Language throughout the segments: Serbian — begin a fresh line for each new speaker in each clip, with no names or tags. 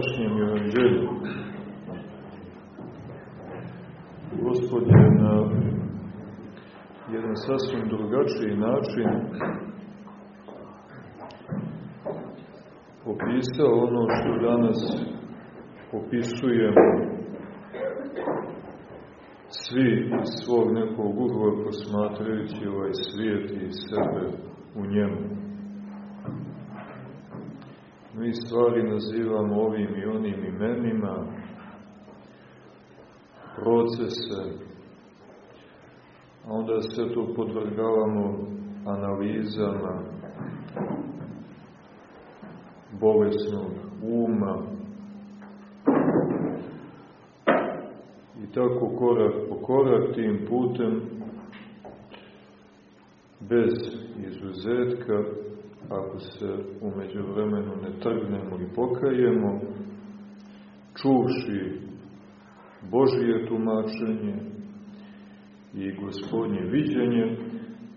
današnjem evanđelju Gospod je na jedan sasvim drugačiji način opisao ono što danas opisujemo svi iz svog nekog ugla posmatrajući ovaj svijet i sebe u njemu. Mi stvari nazivamo ovim i onim imenima, procese, a onda sve to podvrgavamo analizama bolesnog uma. I tako korak po korak tim putem bez izuzetka ako se umeđu vremenu ne trgnemo i pokajemo, čuši Božije tumačenje i gospodnje viđenje,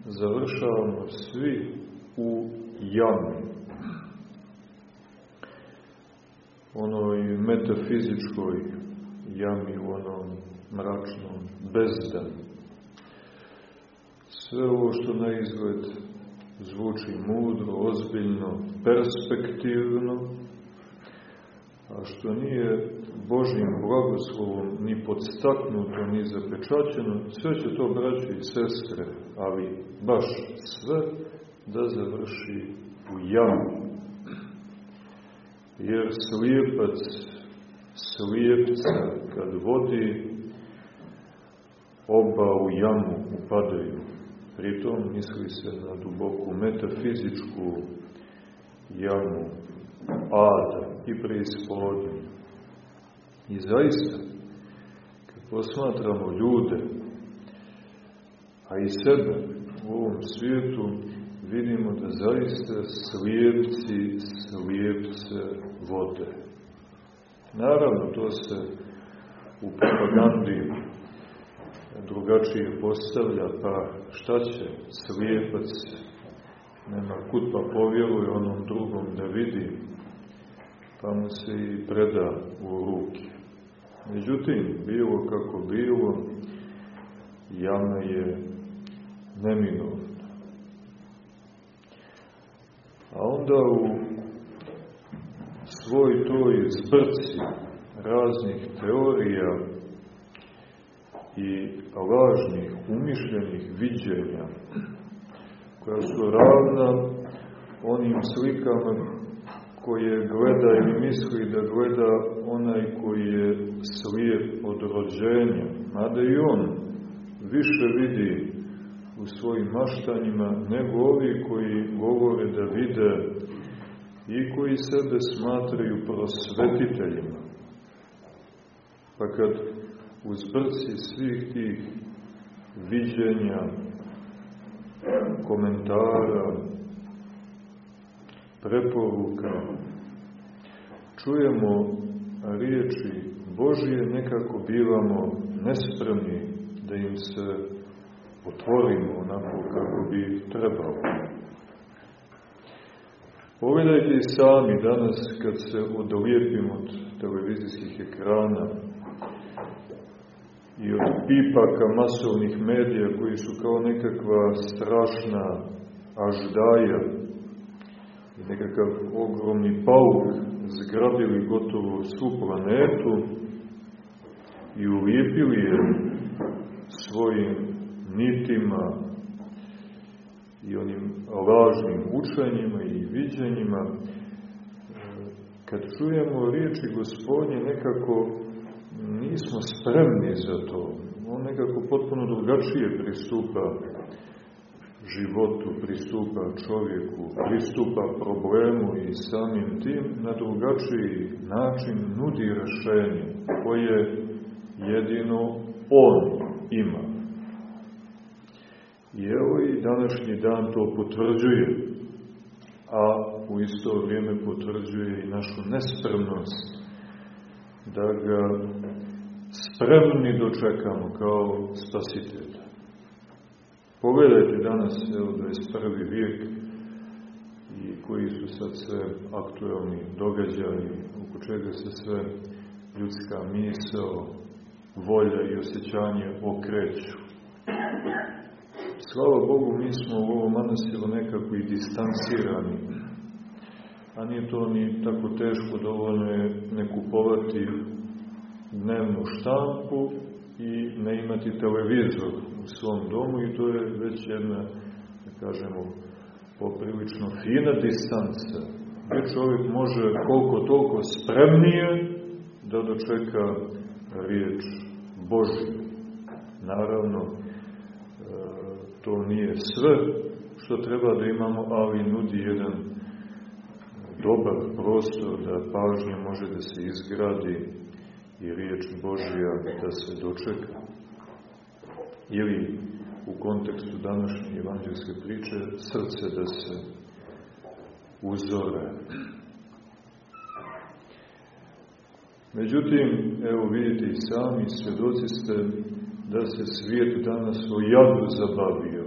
završavamo svi u jami. Onoj metafizičkoj jami, u onom mračnom bezdanu. Sve ovo što na izgled zvuči mudro, ozbiljno, perspektivno, a što nije Božim blagoslovom ni podstaknuto, ni zapečaćeno, sve će to, braći i sestre, ali baš sve da završi u jamu. Jer slijepac slijepca kad vodi, oba u jamu upadaju. Pritom misli se na duboku metafizičku jamu ada i preispodnju. I zaista, kad posmatramo ljude, a i sebe u ovom svijetu, vidimo da zaista slijepci slijepce vode. Naravno, to se u propagandi drugačije postavlja, pa šta će slijepac, nema kut pa povjeruje onom drugom da vidi, pa mu se i preda u ruke. Međutim, bilo kako bilo, jama je neminovna. A onda u svoj toj zbrci raznih teorija i lažnih, umišljenih viđenja, koja su ravna onim slikama koje gleda ili misli da gleda onaj koji je slijep od rođenja, mada i on više vidi u svojim maštanjima nego ovi koji govore da vide i koji sebe smatraju prosvetiteljima. Pa kad u zbrci svih tih viđenja, komentara, preporuka, čujemo riječi Božije, nekako bivamo nespremni da im se otvorimo onako kako bi trebalo. Pogledajte i sami danas kad se odlijepimo od televizijskih ekrana, i od pipaka masovnih medija koji su kao nekakva strašna aždaja i nekakav ogromni pauk zgrabili gotovo svu planetu i ulijepili je svojim nitima i onim lažnim učenjima i viđenjima, kad čujemo riječi gospodnje nekako nismo spremni za to. On nekako potpuno drugačije pristupa životu, pristupa čovjeku, pristupa problemu i samim tim na drugačiji način nudi rešenje koje jedino on ima. I evo i današnji dan to potvrđuje, a u isto vrijeme potvrđuje i našu nespremnost da ga spremni dočekamo kao spasitelja. Pogledajte danas, evo, 21. vijek i koji su sad sve aktuelni događaji, oko čega se sve ljudska misao, volja i osjećanje okreću. Slava Bogu, mi smo u ovom manastiru nekako i distancirani, a nije to ni tako teško, dovoljno je ne kupovati dnevnu štampu i ne imati televizor u svom domu i to je već jedna, da kažemo, poprilično fina distanca, gdje čovjek može koliko toliko spremnije da dočeka riječ Božju. Naravno, e, to nije sve što treba da imamo, ali nudi jedan dobar prostor da pažnja može da se izgradi i riječ Božja da se dočeka. Ili u kontekstu današnje evanđelske priče srce da se uzore. Međutim, evo vidite i sami, svjedoci ste da se svijet danas o jadu zabavio.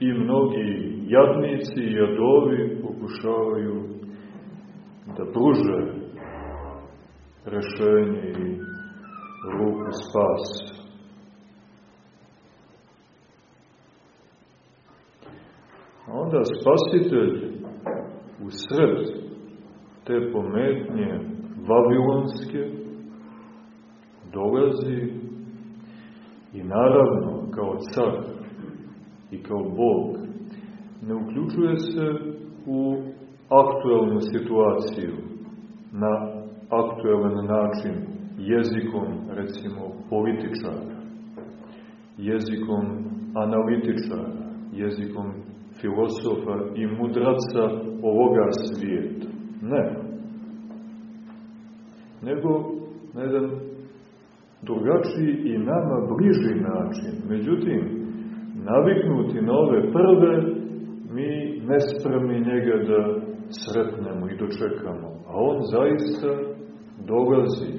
I mnogi jadnici i jadovi pokušavaju da pruže rešenje i ruku spasa. A onda spasitelj u sred te pometnje vavilonske dolazi i naravno kao car i kao Bog ne uključuje se u aktuelnu situaciju na aktuelan način jezikom recimo političara jezikom analitičara jezikom filosofa i mudraca ovoga svijeta. Ne. Nego na jedan drugačiji i nama bliži način. Međutim, naviknuti na ove prve, mi nespremni njega da sretnemo i dočekamo. A on zaista dolazi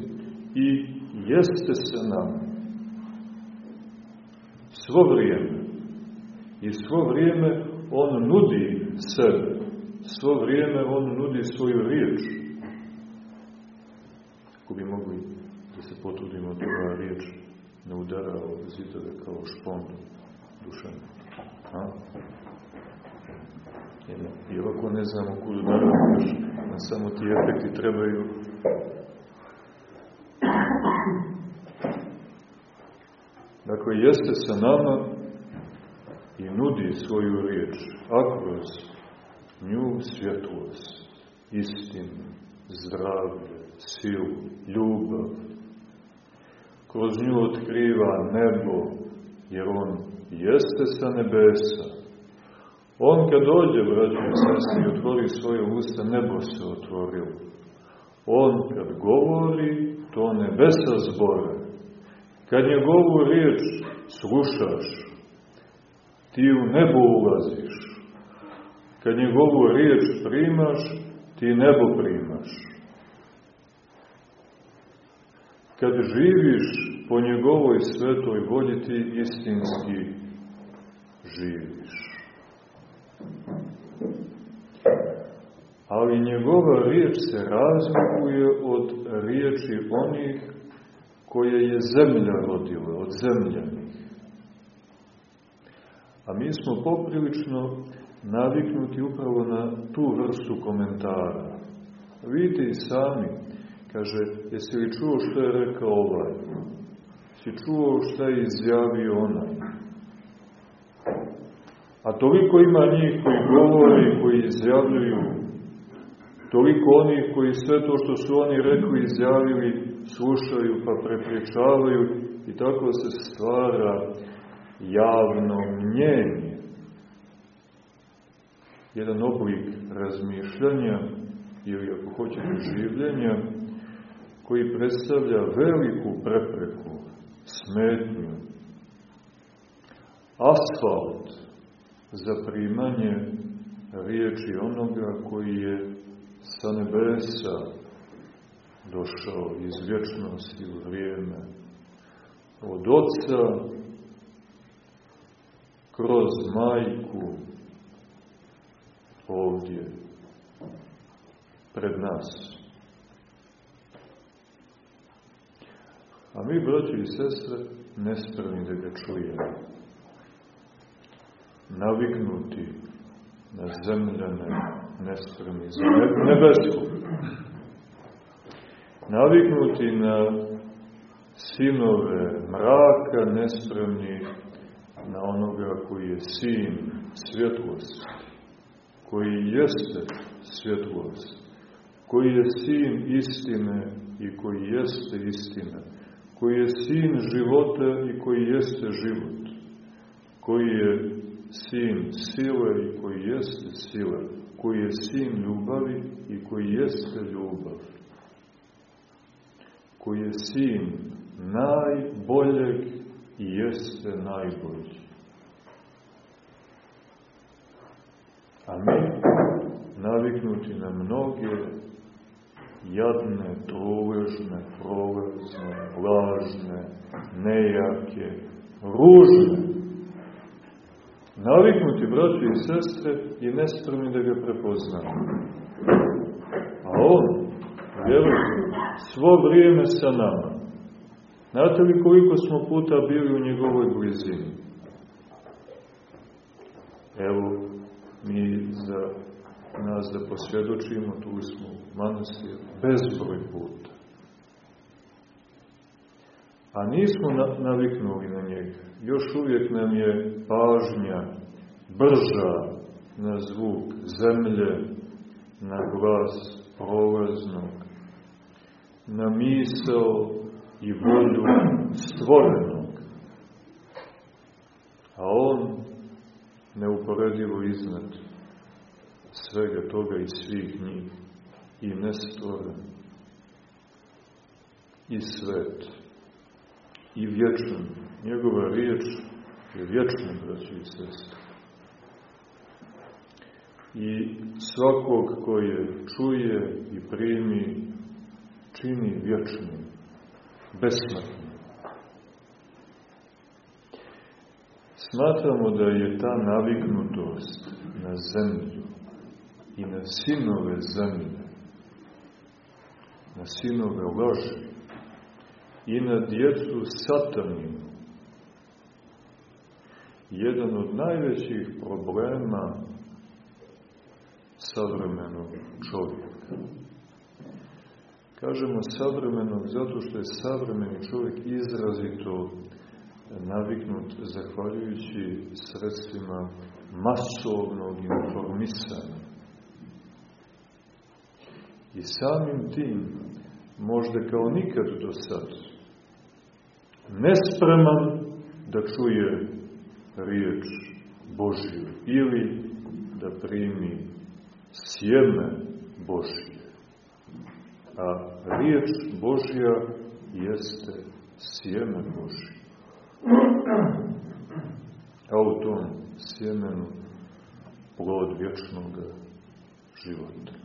i jeste se nam svo vrijeme. I svo vrijeme on nudi sebe. Svo vrijeme on nudi svoju riječ. Ako bi mogli da se potrudimo da ova riječ ne udara o zidove kao špond dušan. A? I ovako ne znamo kudu da radiš, na samo ti efekti trebaju Dakle, jeste sa nama i nudi svoju riječ, a kroz nju svjetlost, istinu, zdravlje, silu, ljubav. Kroz nju otkriva nebo, jer on jeste sa nebesa. On kad dođe, braći i sestri, otvori svoje usta, nebo se otvorilo. On kad govori, to nebesa zbore. Kad njegovu riječ slušaš, ti u nebo ulaziš. Kad njegovu riječ primaš, ti nebo primaš. Kad živiš po njegovoj svetoj volji, ti istinski živiš. Ali njegova riječ se razlikuje od riječi onih koje je zemlja rodila, od zemljani. A mi smo poprilično naviknuti upravo na tu vrstu komentara. Vidite i sami, kaže, jesi li čuo što je rekao ovaj? Si čuo što je izjavio onaj? A toliko ima njih koji govore, koji izjavljuju, toliko onih koji sve to što su oni rekli, izjavili, slušaju pa prepričavaju i tako se stvara javno mnjenje, jedan oblik razmišljanja ili ako hoćete življenja koji predstavlja veliku prepreku, smetnju, asfalt za primanje riječi onoga koji je sa nebesa došao iz vječnosti u vrijeme od Otca kroz majku ovdje, pred nas. A mi, braći i sestre, nespremni da ga čujemo. Naviknuti na zemljane, nespremni za nebesku. Naviknuti na sinove mraka, nespremni na onoga koji je sin svjetlosti, koji jeste svjetlost, koji je sin istine i koji jeste istina, koji je sin života i koji jeste život, koji je sin sile i koji jeste sila, koji je sin ljubavi i koji jeste ljubav, koji je sin najboljeg i jeste najbolji. A mi, naviknuti na mnoge jadne, truležne, prolazne, lažne, nejake, ružne, naviknuti, braći i sestre, i nespremni da ga prepoznamo. A on, vjerujte, svo vrijeme sa nama. Znate li koliko smo puta bili u njegovoj blizini? Evo, mi za nas da posvjedočimo, tu smo manastir, bezbroj puta. A nismo naviknuli na njega. Još uvijek nam je pažnja brža na zvuk zemlje, na glas prolaznog, na misel i volju stvorenog. A on neuporedivo iznad svega toga i svih njih i nestvoren i svet i vječan. Njegova riječ je vječna, braći i sestri. I svakog koje čuje i primi, čini vječnim, besmrtnim. Smatramo da je ta naviknutost na zemlju i na sinove zemlje, na sinove lože i na djecu sataninu, jedan od najvećih problema savremenog čovjeka. Kažemo savremenog zato što je savremeni čovjek izrazito naviknut zahvaljujući sredstvima masovnog informisanja. I samim tim, možda kao nikad do sad, nespreman da čuje riječ Božju ili da primi sjeme Božje. A riječ Božja jeste sjeme Božje. A u tom sjemenu plod vječnog života.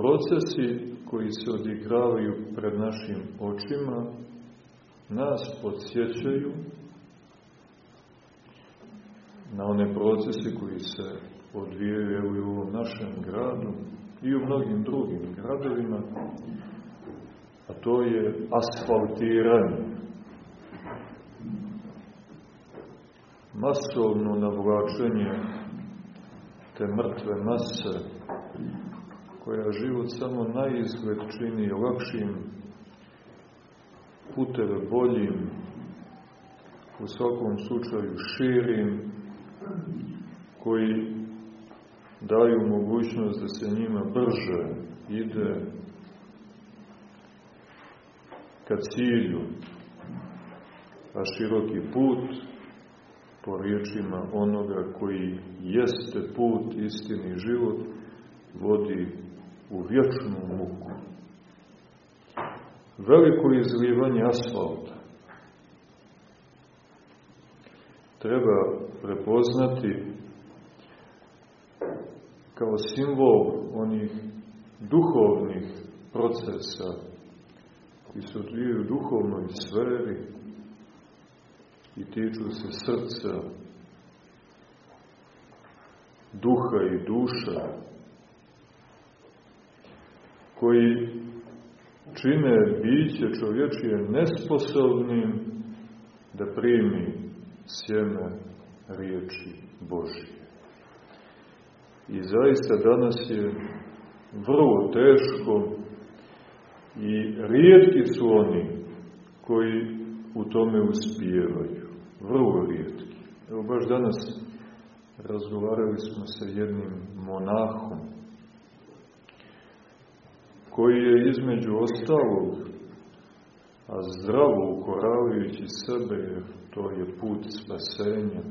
Procesi koji se odigravaju pred našim očima nas podsjećaju na one procese koji se odvijaju u ovom našem gradu i u mnogim drugim gradovima, a to je asfaltiranje. Masovno navlačenje te mrtve mase koja život samo na izgled čini lakšim, puteve boljim, u svakom slučaju širim, koji daju mogućnost da se njima brže ide ka cilju, a široki put, po riječima onoga koji jeste put, istini život, vodi u vječnu muku. Veliko izlivanje asfalta treba prepoznati kao simbol onih duhovnih procesa koji se odvijaju u duhovnoj sferi i tiču se srca duha i duša, koji čine biće čovječije nesposobnim da primi sjeme riječi Božije. I zaista danas je vrlo teško i rijetki su oni koji u tome uspijevaju. Vrlo rijetki. Evo baš danas razgovarali smo sa jednim monahom koji je između ostalog a zdravo ukoravajući sebe, jer to je put spasenja.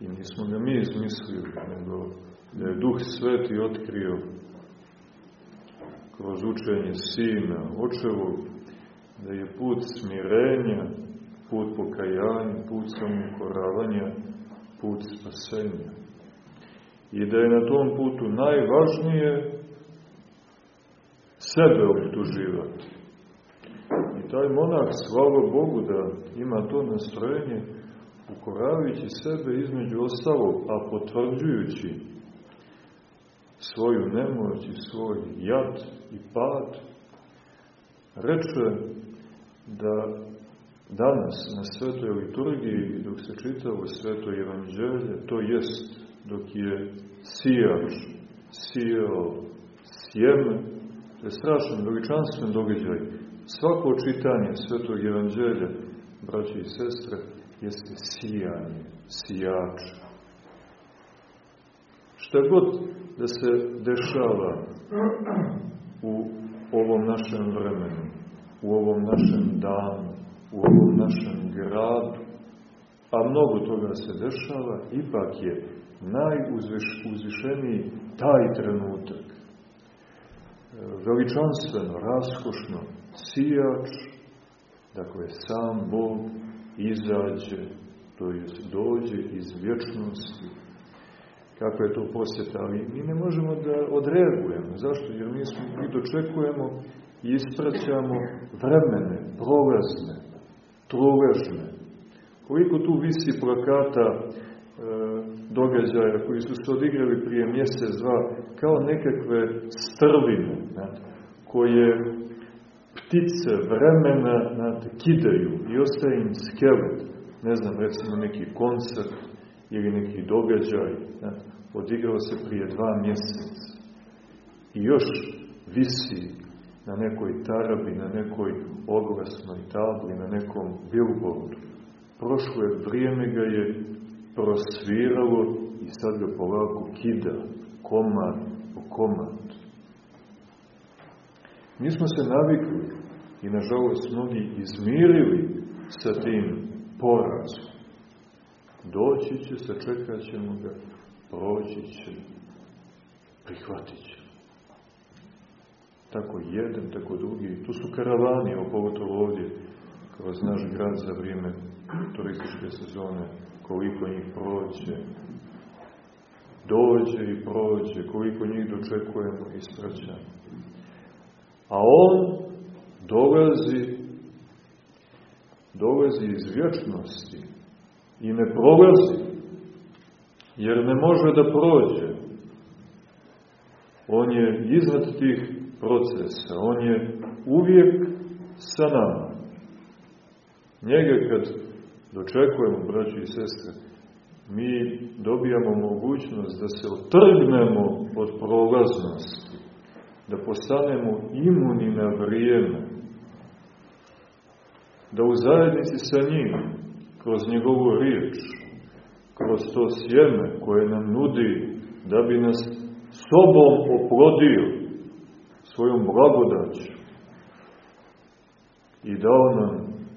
I nismo ga mi izmislili, nego da je Duh Sveti otkrio kroz učenje Sina, Očevog, da je put smirenja, put pokajanja, put samokoravanja, put spasenja. I da je na tom putu najvažnije sebe obtuživati. I taj monah, slava Bogu da ima to nastrojenje, ukoravajući sebe između ostalog, a potvrđujući svoju nemoć i svoj jad i pad, reče da danas na svetoj liturgiji, dok se čitavo sveto evanđelje, to jest dok je sijač sijao sjeme, to je strašan, veličanstven događaj. Svako čitanje svetog evanđelja, braći i sestre, jeste sijanje, sijača. Šta god da se dešava u ovom našem vremenu, u ovom našem danu, u ovom našem gradu, a mnogo toga se dešava, ipak je najuzvišeniji taj trenutak. Veličanstveno, raskošno, sijač, dakle sam Bog izađe, to je dođe iz vječnosti, kako je to posjeta, ali mi ne možemo da odreagujemo. Zašto? Jer mi, smo, mi dočekujemo i ispraćamo vremene, prolazne, truležne. Koliko tu visi plakata događaja koji su se odigrali prije mjesec, dva, kao nekakve strvine, znate, koje ptice vremena znate, kidaju i ostaje im skelet, ne znam, recimo neki koncert ili neki događaj, znate, odigrao se prije dva mjeseca i još visi na nekoj tarabi, na nekoj oglasnoj tabli, na nekom billboardu. Prošlo je vrijeme ga je prosviralo i sad ga polako kida, komad po komad. Mi smo se navikli i nažalost mnogi izmirili sa tim porazom. Doći će, sačekat ćemo ga, proći će, prihvatit će. Tako jedan, tako drugi. Tu su karavani, o pogotovo ovdje, kroz naš grad za vrijeme turističke sezone, koliko njih prođe, dođe i prođe, koliko njih dočekujemo i srećamo. A on dolazi, dolazi iz vječnosti i ne prolazi, jer ne može da prođe. On je iznad tih procesa, on je uvijek sa nama. Njega kad dočekujemo, braći i sestre, mi dobijamo mogućnost da se otrgnemo od prolaznosti, da postanemo imuni na vrijeme, da u zajednici sa njim, kroz njegovu riječ, kroz to sjeme koje nam nudi, da bi nas sobom oplodio, svojom blagodaću i dao nam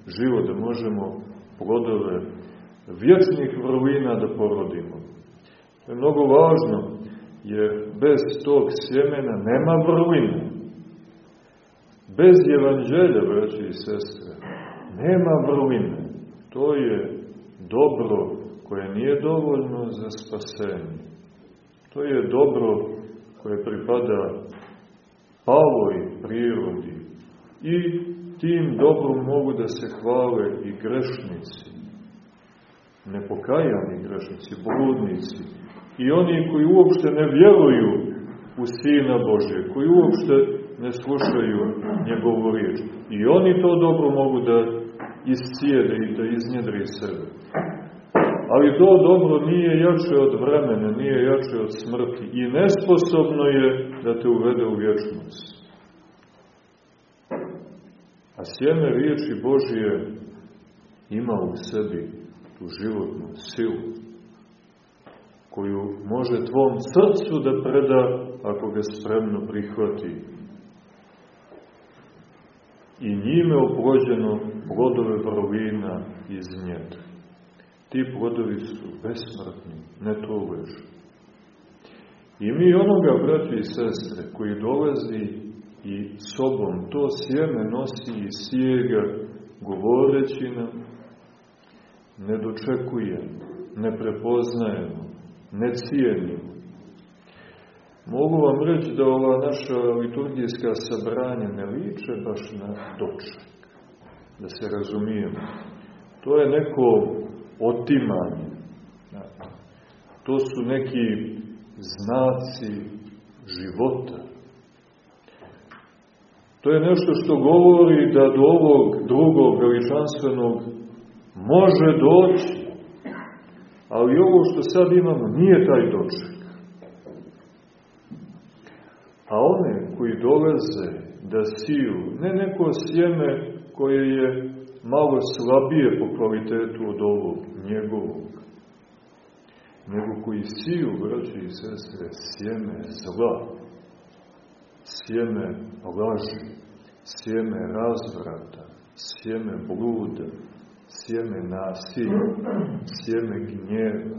život da možemo plodove vječnih vrlina da porodimo. To je mnogo važno, jer bez tog sjemena nema vrlina. Bez evanđelja, braći i sestre, nema vrline. To je dobro koje nije dovoljno za spasenje. To je dobro koje pripada paloj prirodi i tim dobrom mogu da se hvale i grešnici, nepokajani grešnici, bludnici, i oni koji uopšte ne vjeruju u Sina Bože, koji uopšte ne slušaju njegovu riječ. I oni to dobro mogu da iscijede i da iznjedri sebe. Ali to dobro nije jače od vremena, nije jače od smrti i nesposobno je da te uvede u vječnost. Sjeme riječi Božije ima u sebi tu životnu silu koju može tvom srcu da preda ako ga spremno prihvati. I njime oplođeno plodove vrlina iz njega. Ti plodovi su besmrtni, ne to ležu. I mi onoga, braći i sestre, koji dolazi i sobom to sjeme nosi i sjega, govoreći nam, ne dočekujemo, ne prepoznajemo, ne cijenimo. Mogu vam reći da ova naša liturgijska sabranja ne liče baš na doček, da se razumijemo. To je neko otimanje. To su neki znaci života. To je nešto što govori da do ovog drugog veličanstvenog može doći. Ali ovo što sad imamo nije taj doček. A one koji dolaze da siju, ne neko sjeme koje je malo slabije po kvalitetu od ovog njegovog, nego koji siju, braći i sestre, sjeme zla sjeme laži, sjeme razvrata, sjeme bluda, sjeme nasilja, sjeme gnjeva,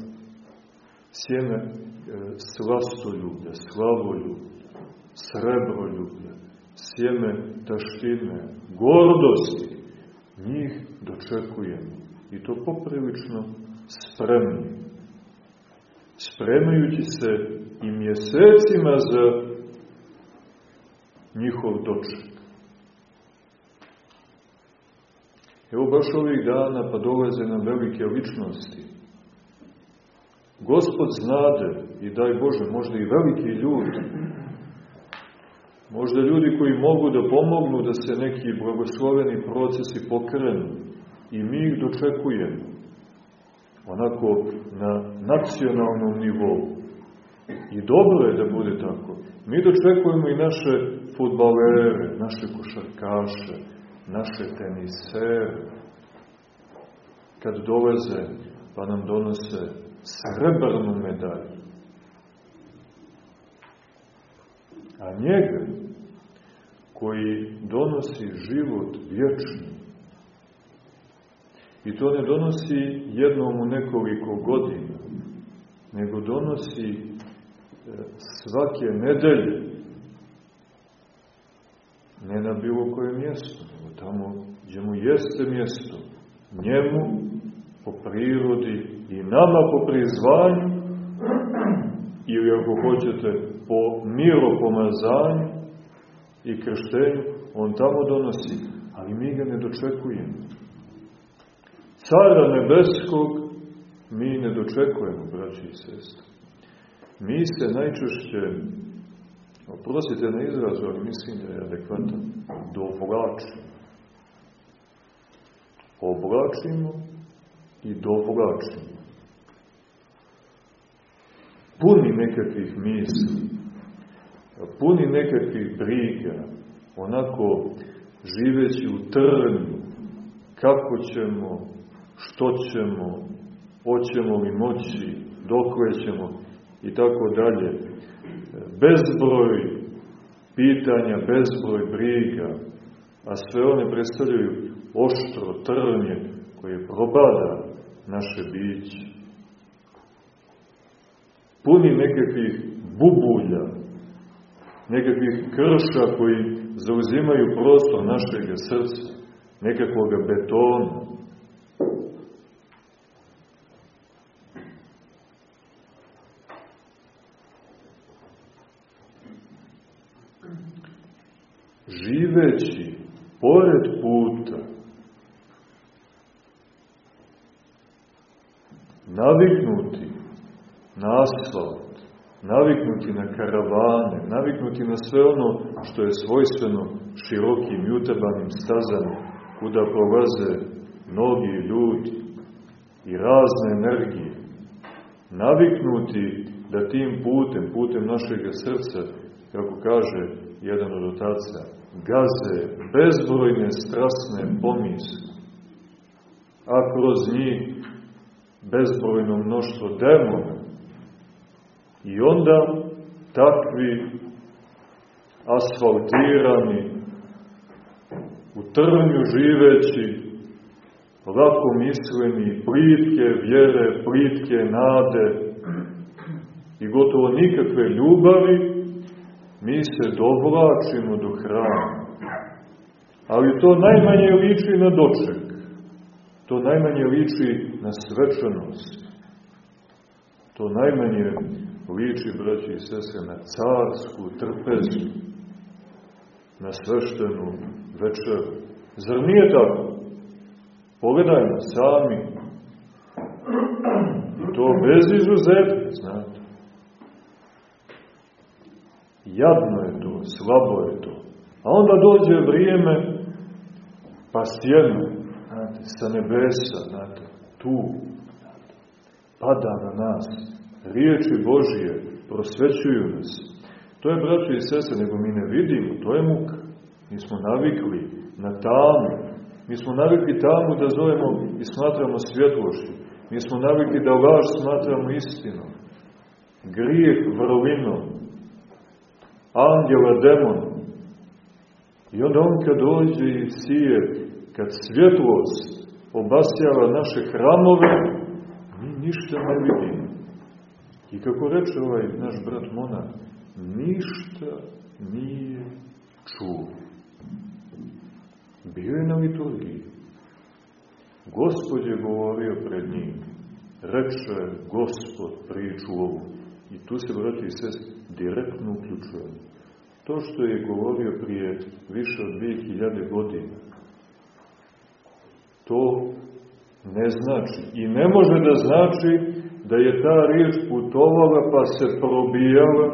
sjeme e, slastoljublja, slavoljublja, srebroljublja, sjeme taštine, gordosti, njih dočekujemo. I to poprilično spremni. Spremajući se i mjesecima za njihov doček. Evo baš ovih dana pa dolaze nam velike ličnosti. Gospod znade i daj Bože, možda i veliki ljudi. Možda ljudi koji mogu da pomognu da se neki blagosloveni procesi pokrenu i mi ih dočekujemo. Onako na nacionalnom nivou. I dobro je da bude tako. Mi dočekujemo i naše futbalere, naše košarkaše, naše tenisere, kad dolaze pa nam donose srebrnu medalju. A njega, koji donosi život vječni, i to ne donosi jednom u nekoliko godina, nego donosi e, svake nedelje, ne na bilo koje mjesto, nego tamo gdje mu jeste mjesto, njemu po prirodi i nama po prizvanju, ili ako hoćete po miropomazanju i krštenju, on tamo donosi, ali mi ga ne dočekujemo. Cara nebeskog mi ne dočekujemo, braći i sestri. Mi se najčešće Oprostite na izrazu, ali mislim da je adekvatan. Dovlačimo. Oblačimo i dovlačimo. Puni nekakvih misli, puni nekakvih briga, onako živeći u trnju, kako ćemo, što ćemo, hoćemo li moći, dok ćemo i tako dalje bezbroj pitanja, bezbroj briga, a sve one predstavljaju oštro trnje koje probada naše biće. Puni nekakvih bubulja, nekakvih krša koji zauzimaju prostor našeg srca, nekakvog betona, živeći pored puta, naviknuti na asfalt, naviknuti na karavane, naviknuti na sve ono što je svojstveno širokim i utrbanim stazama, kuda prolaze mnogi ljudi i razne energije, naviknuti da tim putem, putem našeg srca, kako kaže jedan od otaca, gaze bezbrojne strasne pomisle, a kroz njih bezbrojno mnoštvo demona. I onda takvi asfaltirani, u trnju živeći, lako misleni, plitke vjere, plitke nade i gotovo nikakve ljubavi, mi se dovlačimo do hrama. Ali to najmanje liči na doček. To najmanje liči na svečanost. To najmanje liči, braći i sese, na carsku trpezu, na sveštenu večeru. Zar nije tako? Pogledajmo sami. To bez izuzetka, znate. Jadno je to, slabo je to. A onda dođe vrijeme, pa stjeno, znate, sa nebesa, znate, tu, znate, pada na nas. Riječi Božije prosvećuju nas. To je, braćo i sese, nego mi ne vidimo, to je muka. Mi smo navikli na tamu. Mi smo navikli tamu da zovemo i smatramo svjetlošću. Mi smo navikli da laž smatramo istinom. Grijeh vrlinom. Angela demonom. I onda on kad dođe i sije, kad svjetlost obasjava naše hramove, mi ništa ne vidimo. I kako reče ovaj naš brat Monah, ništa nije čuo. Bio je na liturgiji. Gospod je govorio pred njim. Reče Gospod priču ovu. I tu se, brati i sest, direktno uključuje. To što je govorio prije više od 2000 godina, to ne znači i ne može da znači da je ta riječ putovala pa se probijala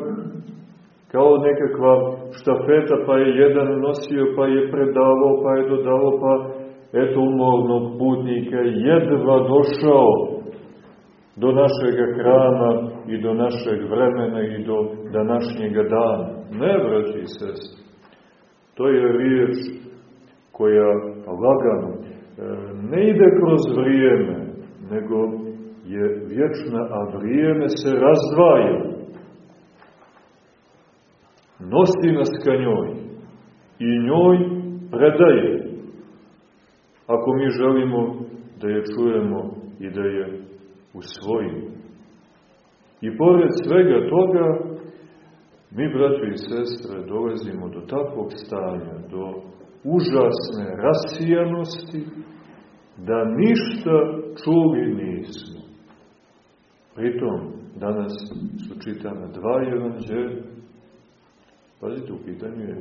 kao nekakva štafeta pa je jedan nosio pa je predavao pa je dodavao pa eto umornog putnika jedva došao do našeg hrama i do našeg vremena i do današnjega dana. Ne, braći i. To je riječ koja lagano e, ne ide kroz vrijeme, nego je vječna, a vrijeme se razdvaja. Nosi nas ka njoj i njoj predaje. Ako mi želimo da je čujemo i da je usvojimo. I pored svega toga, mi, braći i sestre, dolazimo do takvog stanja, do užasne rasijanosti, da ništa čuli nismo. Pritom, danas su čitane dva evanđelja. Pazite, u pitanju je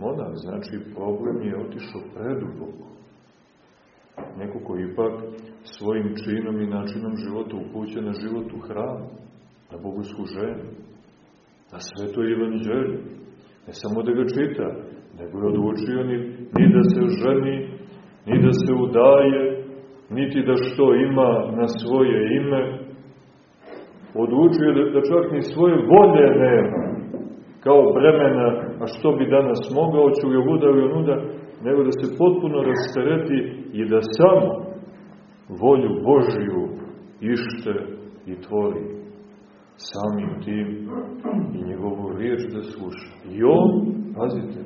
monah, znači problem je otišao preduboko. Neko ko ipak svojim činom i načinom života upuće na život u hramu, na bogosluženju, na sveto evanđelju. Ne samo da ga čita, nego je odlučio ni, ni da se ženi, ni da se udaje, niti da što ima na svoje ime. Odlučio da, da čak ni svoje volje nema, kao bremena, a što bi danas mogao, ću ga vuda ili onuda, nego da se potpuno rastereti i da samo volju Božiju ište i tvori samim tim i njegovu riječ da sluša. I on, pazite,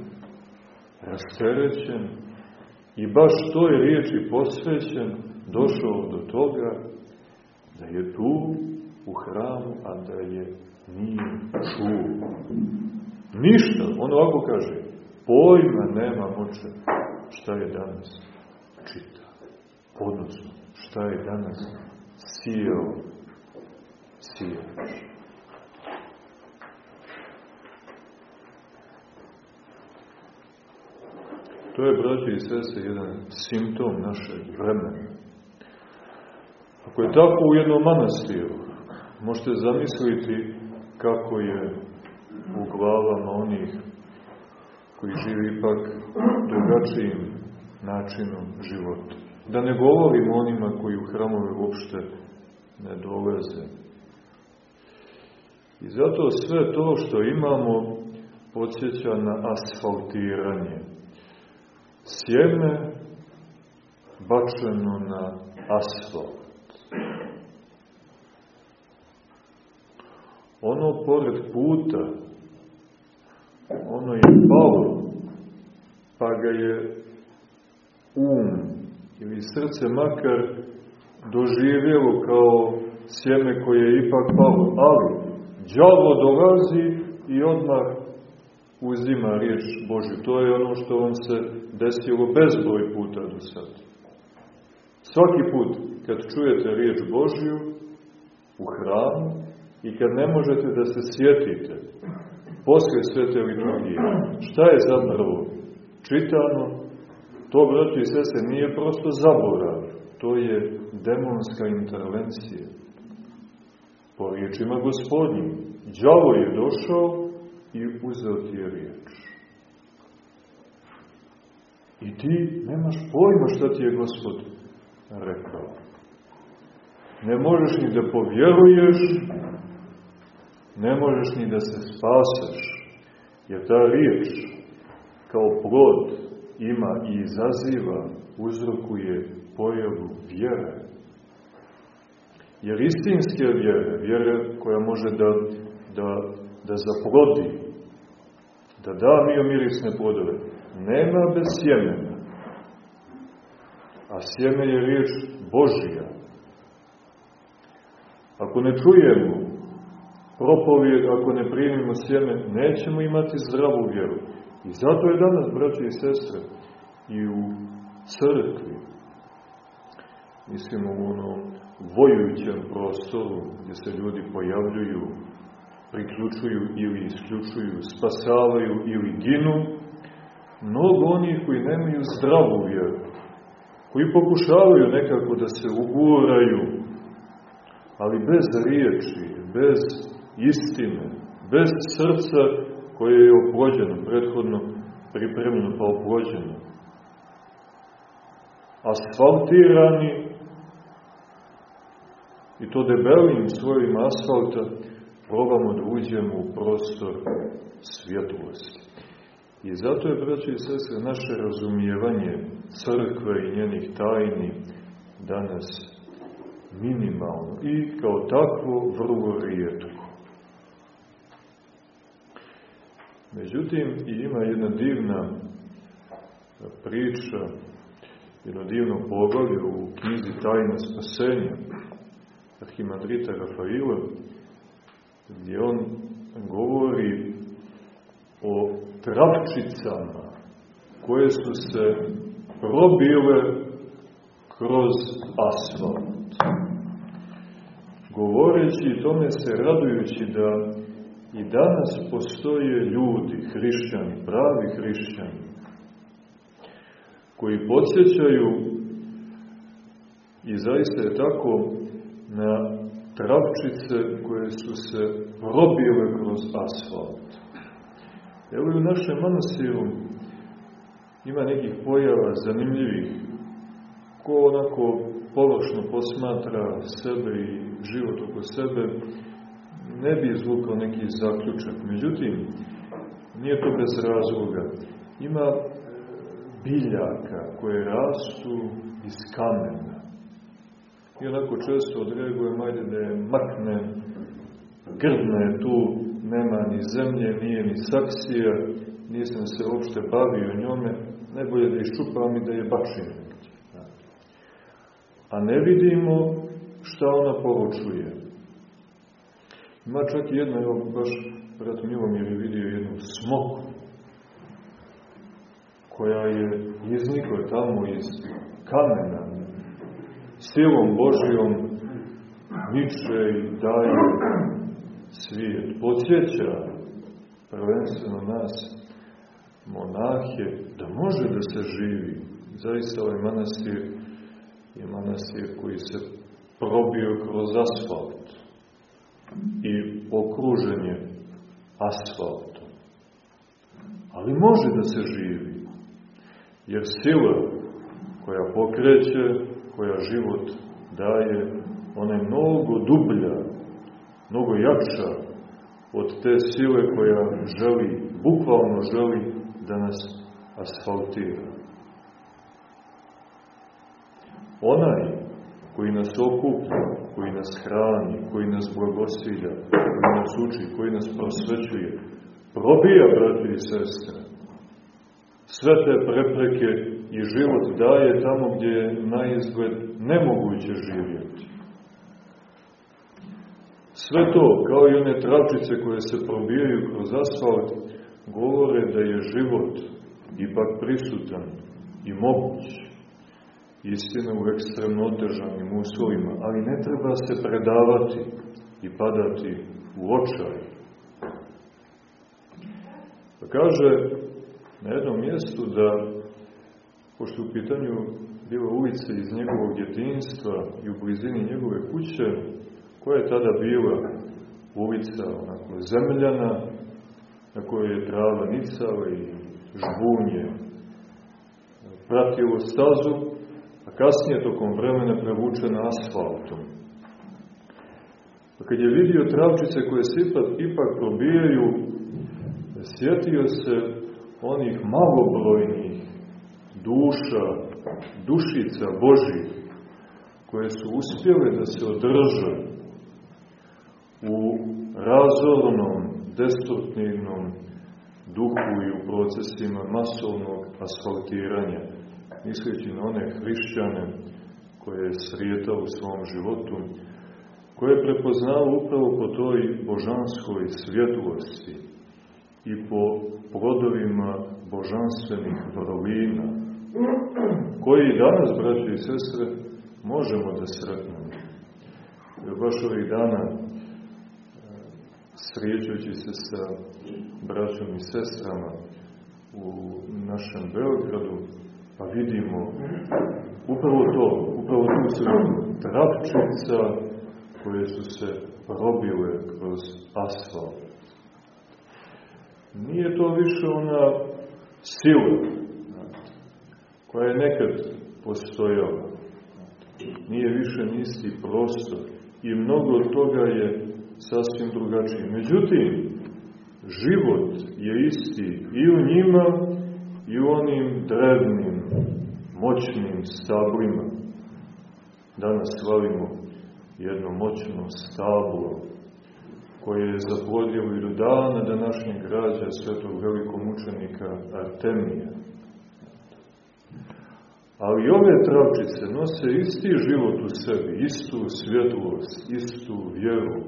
rasterećen i baš toj riječi posvećen došao do toga da je tu u hramu, a da je nije čuo. Ništa, on ovako kaže, pojma nema moće šta je danas čita. Odnosno, šta je danas sijao sijač. To je, braći i sese, jedan simptom našeg vremena. Ako je tako u jednom manastiru, Možete zamisliti kako je u glavama onih koji žive ipak drugačijim načinom života. Da ne govorim onima koji u hramove uopšte ne doleze. I zato sve to što imamo podsjeća na asfaltiranje. Sjeme bačeno na asfalt. Ono pored puta, ono je palo, pa ga je um ili srce makar doživjelo kao sjeme koje je ipak palo. Ali, džavo dolazi i odmah uzima riječ Božju. To je ono što vam se desilo bezbroj puta do sada. Svaki put kad čujete riječ Božju u hramu i kad ne možete da se sjetite posle svete liturgije, šta je zapravo čitano, to, braći i sese, nije prosto zaborav, to je demonska intervencija. Po riječima gospodnjim, đavo je došao i uzeo ti je riječ. I ti nemaš pojma šta ti je gospod rekao. Ne možeš ni da povjeruješ, ne možeš ni da se spasaš, jer ta riječ kao plod ima i izaziva, uzrokuje pojavu vjere. Jer istinske vjere, vjere koja može da, da, da zaplodi, da da mirisne plodove, nema bez sjemena. A sjeme je riječ Božija. Ako ne čujemo propovijed, ako ne primimo sjeme, nećemo imati zdravu vjeru. I zato je danas, braći i sestre, i u crkvi, mislimo u onom vojujućem prostoru gdje se ljudi pojavljuju, priključuju ili isključuju, spasavaju ili ginu, mnogo onih koji nemaju zdravu vjeru, koji pokušavaju nekako da se uguraju, ali bez riječi, bez istine, bez srca koje je oplođeno, prethodno pripremljeno pa oplođeno. Asfaltirani, i to debelim svojim asfalta, probamo da uđemo u prostor svjetlosti. I zato je, braći i sestre, naše razumijevanje crkve i njenih tajni danas minimalno i kao takvo vrlo rijetko. Međutim, ima jedna divna priča, jedno divno poglavlje u knjizi Tajna spasenja Arhimandrita Rafaila, gdje on govori o travčicama koje su se probile kroz asfalt. Govoreći tome se radujući da i danas postoje ljudi, hrišćani, pravi hrišćani, koji podsjećaju i zaista je tako na travčice koje su se probile kroz asfalt. Evo i u našem manastiru ima nekih pojava zanimljivih. Ko onako površno posmatra sebe i život oko sebe, ne bi izvukao neki zaključak. Međutim, nije to bez razloga. Ima biljaka koje rastu iz kamena I onako često odreagujem, ajde da je makne, grdna je tu, nema ni zemlje, nije ni saksija, nisam se uopšte bavio njome, najbolje da iščupam i da je bačim. A ne vidimo šta ona poručuje. Ima čak i jedna, evo baš brat Milomir je vidio jednu smoku, koja je iznikla tamo iz kamena, silom Božijom niče i daje svijet. Podsjeća prvenstveno nas, monahe, da može da se živi. Zaista ovaj manastir je manastir koji se probio kroz asfalt. i okružen je asfaltom. Ali može da se živi, jer sila koja pokreće, koja život daje, ona je mnogo dublja, mnogo jača od te sile koja želi, bukvalno želi da nas asfaltira. Onaj koji nas okuplja, koji nas hrani, koji nas blagosilja, koji nas uči, koji nas prosvećuje, probija, brati i sestre, sve te prepreke i život daje tamo gdje je na izgled nemoguće živjeti. Sve to, kao i one travčice koje se probijaju kroz asfalt, govore da je život ipak prisutan i moguć. Istina u ekstremno otežanim uslovima, ali ne treba se predavati i padati u očaj. Pa kaže na jednom mjestu da, pošto u pitanju bila ulica iz njegovog djetinstva i u blizini njegove kuće, koja je tada bila ulica onako zemljana, na kojoj je trava nicala i žbunje pratilo stazu, a kasnije tokom vremena prevučena asfaltom. Pa kad je vidio travčice koje se ipak, ipak probijaju, sjetio se onih malobrojnih duša, dušica Božih, koje su uspjele da se održe u razornom, destruktivnom duhu i u procesima masovnog asfaltiranja, misleći na one hrišćane koje je srijetao u svom životu, koje je prepoznao upravo po toj božanskoj svjetlosti i po plodovima božanstvenih vrlina, koji danas, braći i sestre, možemo da sretnemo. Jer baš ovih dana, srijeđujući se sa braćom i sestrama u našem Beogradu, pa vidimo upravo to, upravo tu su travčica koje su se probile kroz asfalt. Nije to više ona sila koja je nekad postojala. Nije više nisti prostor i mnogo toga je sasvim drugačije. Međutim, život je isti i u njima i u onim drevnim, moćnim stablima. Danas slavimo jedno moćno stablo koje je zaplodilo i do dana današnjeg građa svetog velikog mučenika Artemija. Ali ove travčice nose isti život u sebi, istu svjetlost, istu vjeru,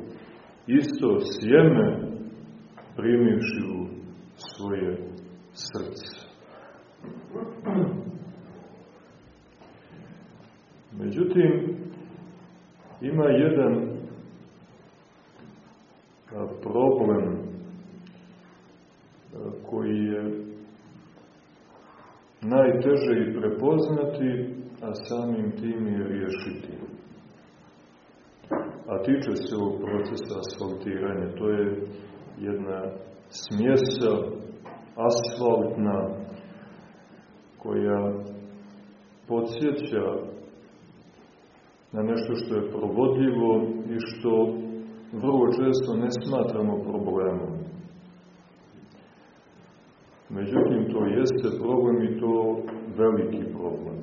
isto sjeme primivši u svoje srce. Međutim, ima jedan problem koji je najteže i prepoznati, a samim tim i riješiti. A tiče se ovog procesa asfaltiranja. To je jedna smjesa asfaltna koja podsjeća na nešto što je provodljivo i što vrlo često ne smatramo problemom. Međutim, to jeste problem i to veliki problem.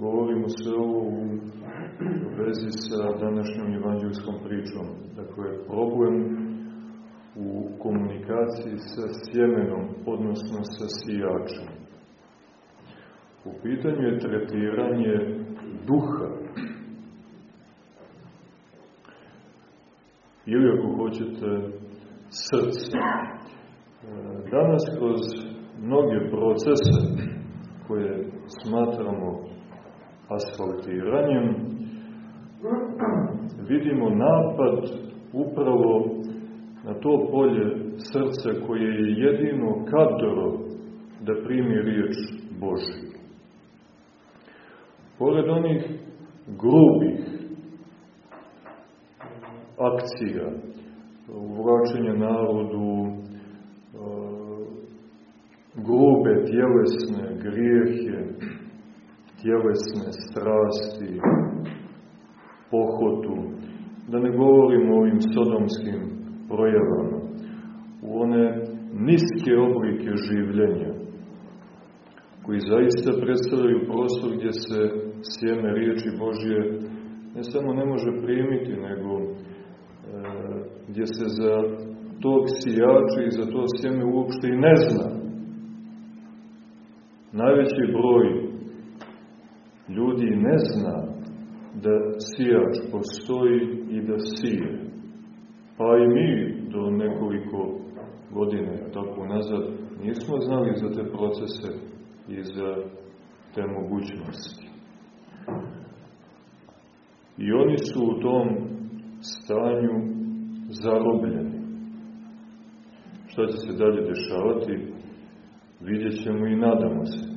Govorimo se ovo u vezi sa današnjom evanđelskom pričom. Dakle, problem u komunikaciji sa sjemenom, odnosno sa sijačem. U pitanju je tretiranje duha. Ili ako hoćete srce. Danas kroz mnoge procese koje smatramo asfaltiranjem, vidimo napad upravo na to polje srca koje je jedino kadro da primi riječ Božju. Pored onih grubih, akcija, uvračenje narodu, grube tjelesne grijehe, tjelesne strasti, pohotu, da ne govorimo o ovim sodomskim projavama, u one niske oblike življenja, koji zaista predstavljaju prostor gdje se sjeme riječi Božje ne samo ne može primiti, nego e, gdje se za tog sijača i za to sjeme uopšte i ne zna. Najveći broj ljudi ne zna da sijač postoji i da sije. Pa i mi do nekoliko godine, tako nazad, nismo znali za te procese i za te mogućnosti. I oni su u tom stanju zarobljeni. Šta će se dalje dešavati, vidjet ćemo i nadamo se.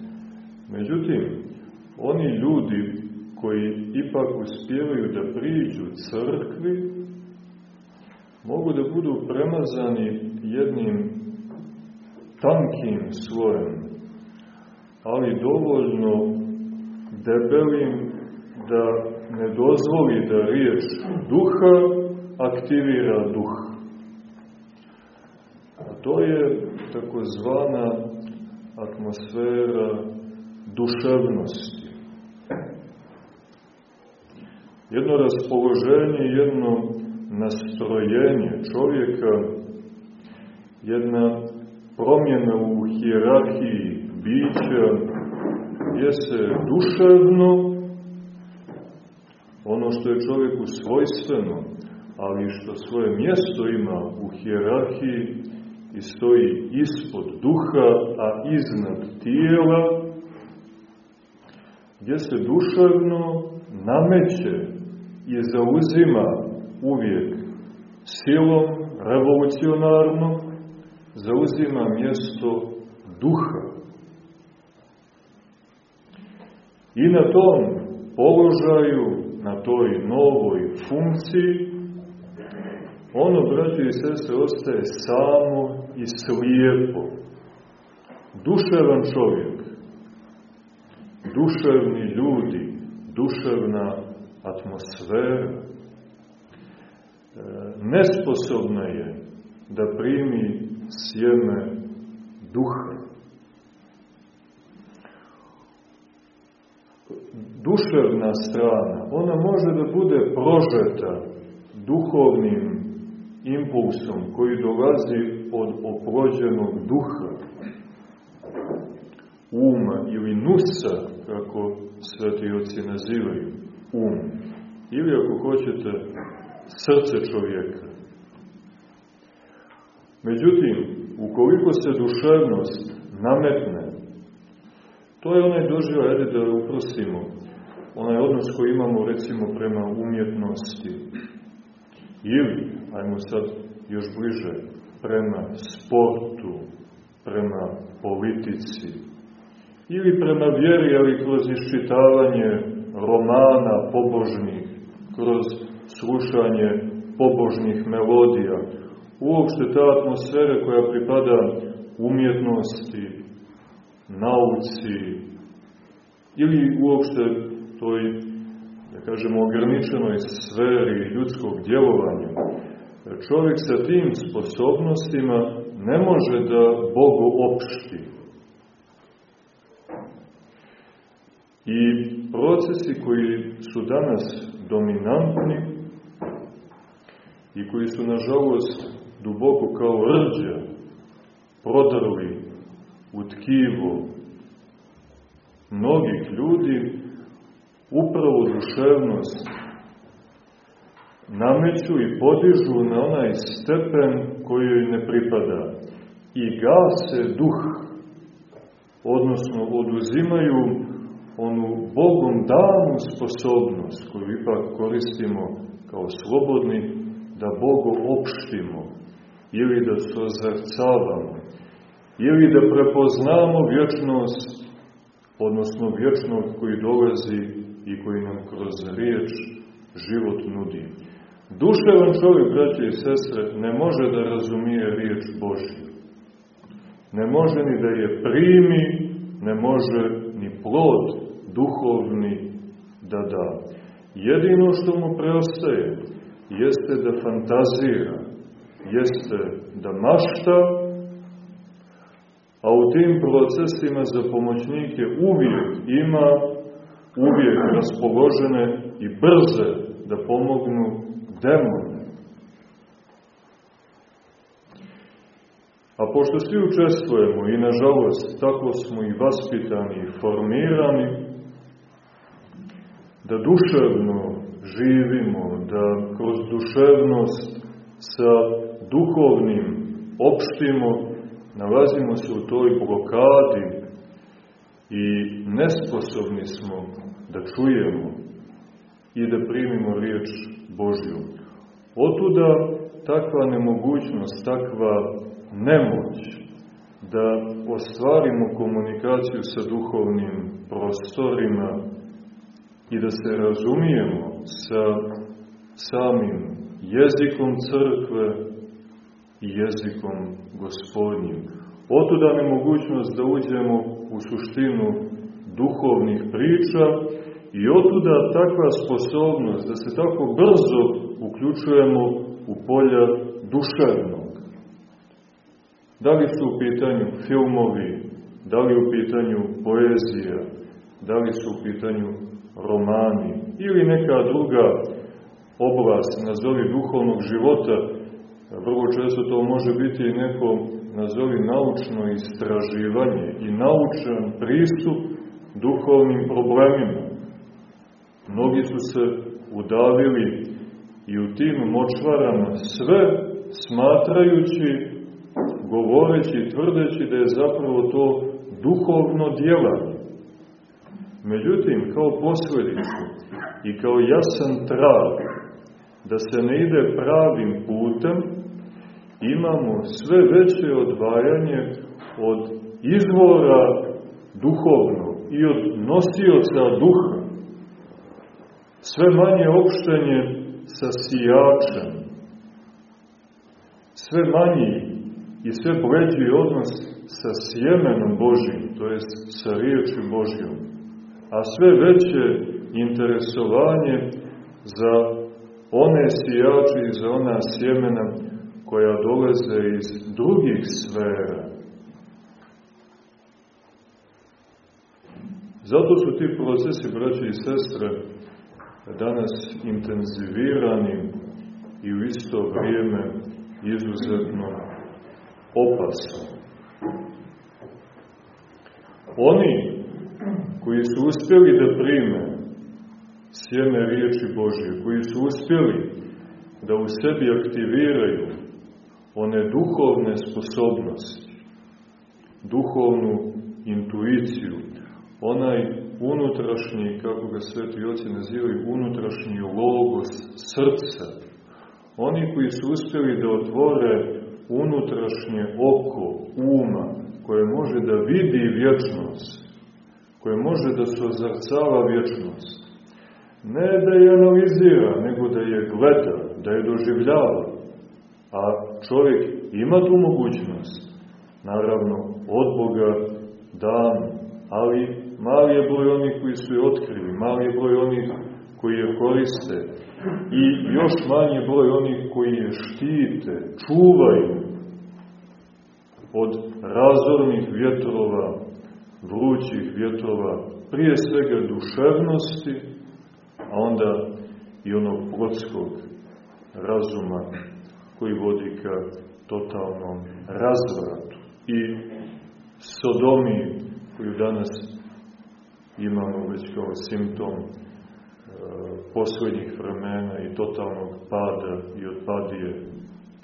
Međutim, oni ljudi koji ipak uspjevaju da priđu crkvi, mogu da budu premazani jednim tankim slojem, ali dovoljno debelim da ne dozvoli da riječ duha aktivira duh. A to je takozvana atmosfera duševnosti. Jedno raspoloženje, jedno nastrojenje čovjeka, jedna promjena u hijerarhiji bića, gdje se duševno, ono što je čovjeku svojstveno, ali što svoje mjesto ima u hijerarhiji i stoji ispod duha, a iznad tijela, gdje se duševno nameće i zauzima uvijek silom, revolucionarno, zauzima mjesto duha. I na tom položaju, na toj novoj funkciji, ono, braći i sese, ostaje samo i slijepo. Duševan čovjek, duševni ljudi, duševna atmosfera, e, nesposobna je da primi sjeme duha. Duševna strana, ona može da bude prožeta duhovnim impulsom koji dolazi od oplođenog duha, uma ili nusa, kako sveti oci nazivaju, um. Ili ako hoćete, srce čovjeka. Međutim, ukoliko se duševnost nametne, to je onaj doživljaj, ajde da uprostimo, onaj odnos koji imamo recimo prema umjetnosti. Ili, ajmo sad još bliže, prema sportu, prema politici. Ili prema vjeri, ali kroz iščitavanje romana pobožnih, kroz slušanje pobožnih melodija, uopšte ta atmosfera koja pripada umjetnosti, nauci ili uopšte toj, da kažemo, ograničenoj sferi ljudskog djelovanja, čovjek sa tim sposobnostima ne može da Bogu opšti. I procesi koji su danas dominantni i koji su, nažalost, duboko kao rđa prodrli u mnogih ljudi, upravo duševnost nameću i podižu na onaj stepen koji joj ne pripada i gase duh, odnosno oduzimaju onu Bogom danu sposobnost koju ipak koristimo kao slobodni da Bogu opštimo ili da sozrcavamo ili da prepoznamo vječnost odnosno vječnog koji dolazi i koji nam kroz riječ život nudi. Duševan čovjek, braće i sestre, ne može da razumije riječ Božju. Ne može ni da je primi, ne može ni plod duhovni da da. Jedino što mu preostaje jeste da fantazira, jeste da mašta, a u tim procesima za pomoćnike uvijek ima uvijek raspoložene i brze da pomognu demone. A pošto svi učestvujemo i nažalost tako smo i vaspitani i formirani, da duševno živimo, da kroz duševnost sa duhovnim opštimo, nalazimo se u toj blokadi i nesposobni smo da čujemo i da primimo riječ Božju. Otuda takva nemogućnost, takva nemoć da ostvarimo komunikaciju sa duhovnim prostorima i da se razumijemo sa samim jezikom crkve i jezikom gospodnjim. Otuda nemogućnost da uđemo u suštinu duhovnih priča i otuda takva sposobnost da se tako brzo uključujemo u polja duševnog. Da li su u pitanju filmovi, da li u pitanju poezija, da li su u pitanju romani ili neka druga oblast, nazovi duhovnog života, vrlo često to može biti i neko, nazovi naučno istraživanje i naučan pristup duhovnim problemima. Mnogi su se udavili i u tim močvarama sve smatrajući, govoreći, tvrdeći da je zapravo to duhovno djelanje. Međutim, kao posledicu i kao jasan trag da se ne ide pravim putem, imamo sve veće odvajanje od izvora duhovnog i od nosioca duha. Sve manje opštenje sa sijačem, sve manji i sve bleđi odnos sa sjemenom Božim, to je sa riječju Božjom, a sve veće interesovanje za one sijače i za ona sjemena koja dolaze iz drugih sfera. Zato su ti procesi, braće i sestre, danas intenzivirani i u isto vrijeme izuzetno opasni. Oni koji su uspjeli da prime sjeme riječi Božje, koji su uspjeli da u sebi aktiviraju one duhovne sposobnosti, duhovnu intuiciju, onaj unutrašnji, kako ga sveti oci nazivaju, unutrašnji logos srca, oni koji su uspjeli da otvore unutrašnje oko uma, koje može da vidi vječnost, koje može da se ozrcava vječnost, ne da je analizira, nego da je gleda, da je doživljava, a čovjek ima tu mogućnost, naravno, od Boga dan, ali mali je broj onih koji su je otkrili, mali je broj onih koji je koriste i još manji broj onih koji je štite, čuvaju od razornih vjetrova, vrućih vjetrova, prije svega duševnosti, a onda i onog plotskog razuma koji vodi ka totalnom razvratu. I sodomiji koju danas imamo već kao simptom e, posljednjih vremena i totalnog pada i odpadije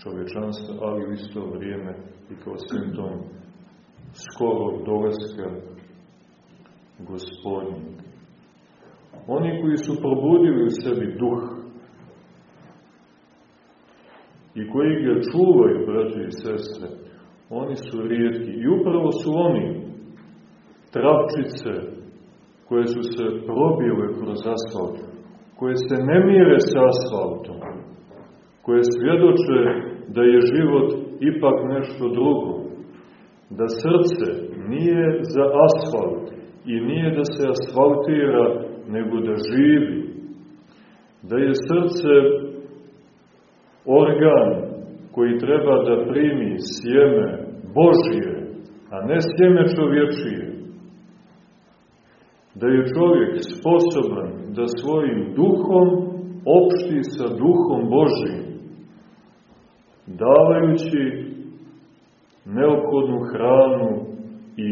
čovečanstva, ali u isto vrijeme i kao simptom skorog dolaska gospodnjeg. Oni koji su probudili u sebi duh i koji ga čuvaju, braće i sestre, oni su rijetki. I upravo su oni travčice koje su se probile kroz asfalt, koje se ne mire sa asfaltom, koje svjedoče da je život ipak nešto drugo, da srce nije za asfalt i nije da se asfaltira, nego da živi, da je srce organ koji treba da primi sjeme Božije, a ne sjeme čovječije, da je čovjek sposoban da svojim duhom opšti sa duhom Božijim, davajući neophodnu hranu i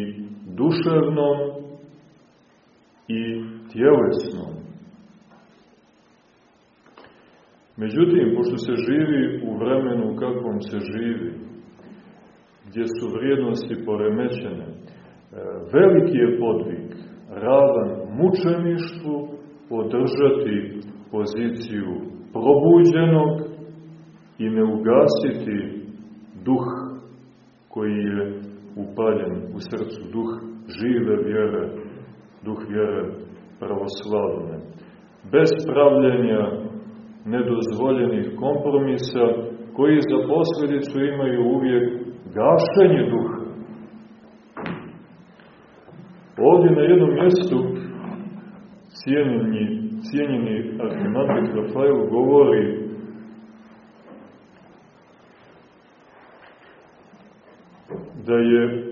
duševnom i tjelesnom. Međutim, pošto se živi u vremenu kakvom se živi, gdje su vrijednosti poremećene, e, veliki je podvig, ravan mučeništvu, održati poziciju probuđenog i ne ugasiti duh koji je upaljen u srcu, duh žive vjere, duh vjere pravoslavne. Bez pravljenja nedozvoljenih kompromisa koji za posledicu imaju uvijek gašenje duha. Ovdje na jednom mjestu cijenjeni, cijenjeni arhimandrit Rafael govori da je